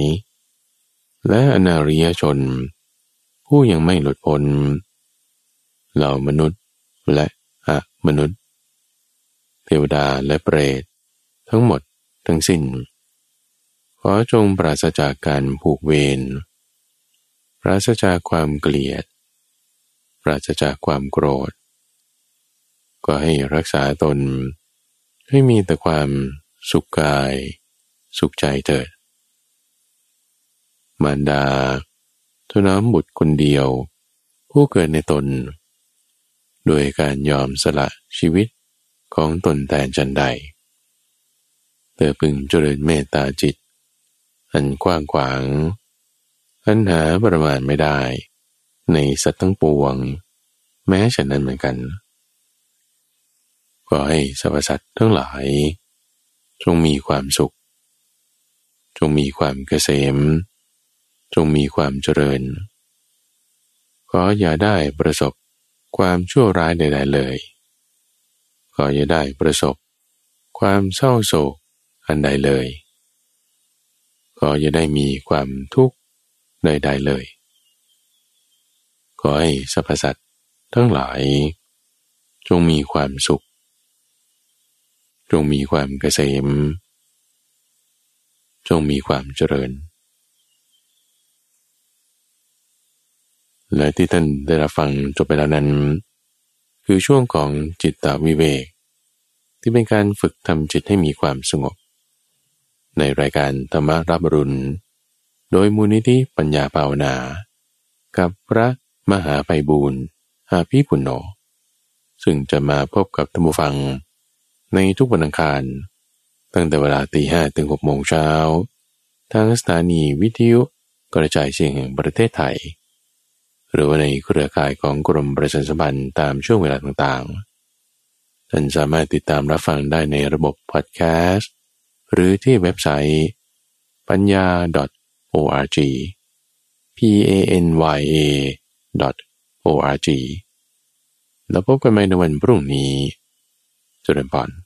และอนาริยชน ผู้ยังไม่หลุดพ้นเหล่ามนุษย์และอะมนุษย์ เทวดาและเปรต ทั้งหมดทั้งสิ้น ขอจงปราศจากการผูกเวรปราศจากความเกลียด ปราศจากความโกรธ ก็ให้รักษาตน ให้มีแต่ความสุขกาย สุขใจเถิด มารดาทน้ำบุตรคนเดียว ผู้เกิดในตน โดยการยอมสละชีวิตของตนแต่จันใด เธอพึงเจริญเมตตาจิต อันกว้างขวางอันหาประมาณไม่ได้ ในสัตว์ทั้งปวง แม้ฉันนั้นเหมือนกัน ก็ให้สรรพสัตว์ทั้งหลาย จงมีความสุข จงมีความเกษม จงมีความเจริญ ขออย่าได้ประสบความชั่วร้ายใดๆเลย ขออย่าได้ประสบความเศร้าโศกอันใดเลย ขออย่าได้มีความทุกข์ใดๆเลย ขอให้สรรพสัตว์ทั้งหลาย จงมีความสุข จงมีความเกษม จงมีความเจริญ และที่ท่านได้รับฟังจบไปแล้วนั้น คือช่วงของจิตตวิเวก ที่เป็นการฝึกทำจิตให้มีความสงบ ในรายการธรรมรับรุณ โดยมูลนิธิปัญญาภาวนา กับพระมหาไพบูรณ์อาภีปุณโญซึ่งจะมาพบกับท่านผู้ฟัง ในทุกวันอังคาร ตั้งแต่เวลาตีห้ถึงหกโมงเช้า ทางสถานีวิทยุกระจายเสียงแห่งประเทศไทย หรือว่าในเครือข่ายของกรมประชาสัมพันธ์ตามช่วงเวลาต่างๆ ท่านสามารถติดตามรับฟังได้ในระบบพอดแคสต์ หรือที่เว็บไซต์ปัญญา org p a n y a org แล้วพบกันใหม่ในวันพรุ่งนี้จุลปอน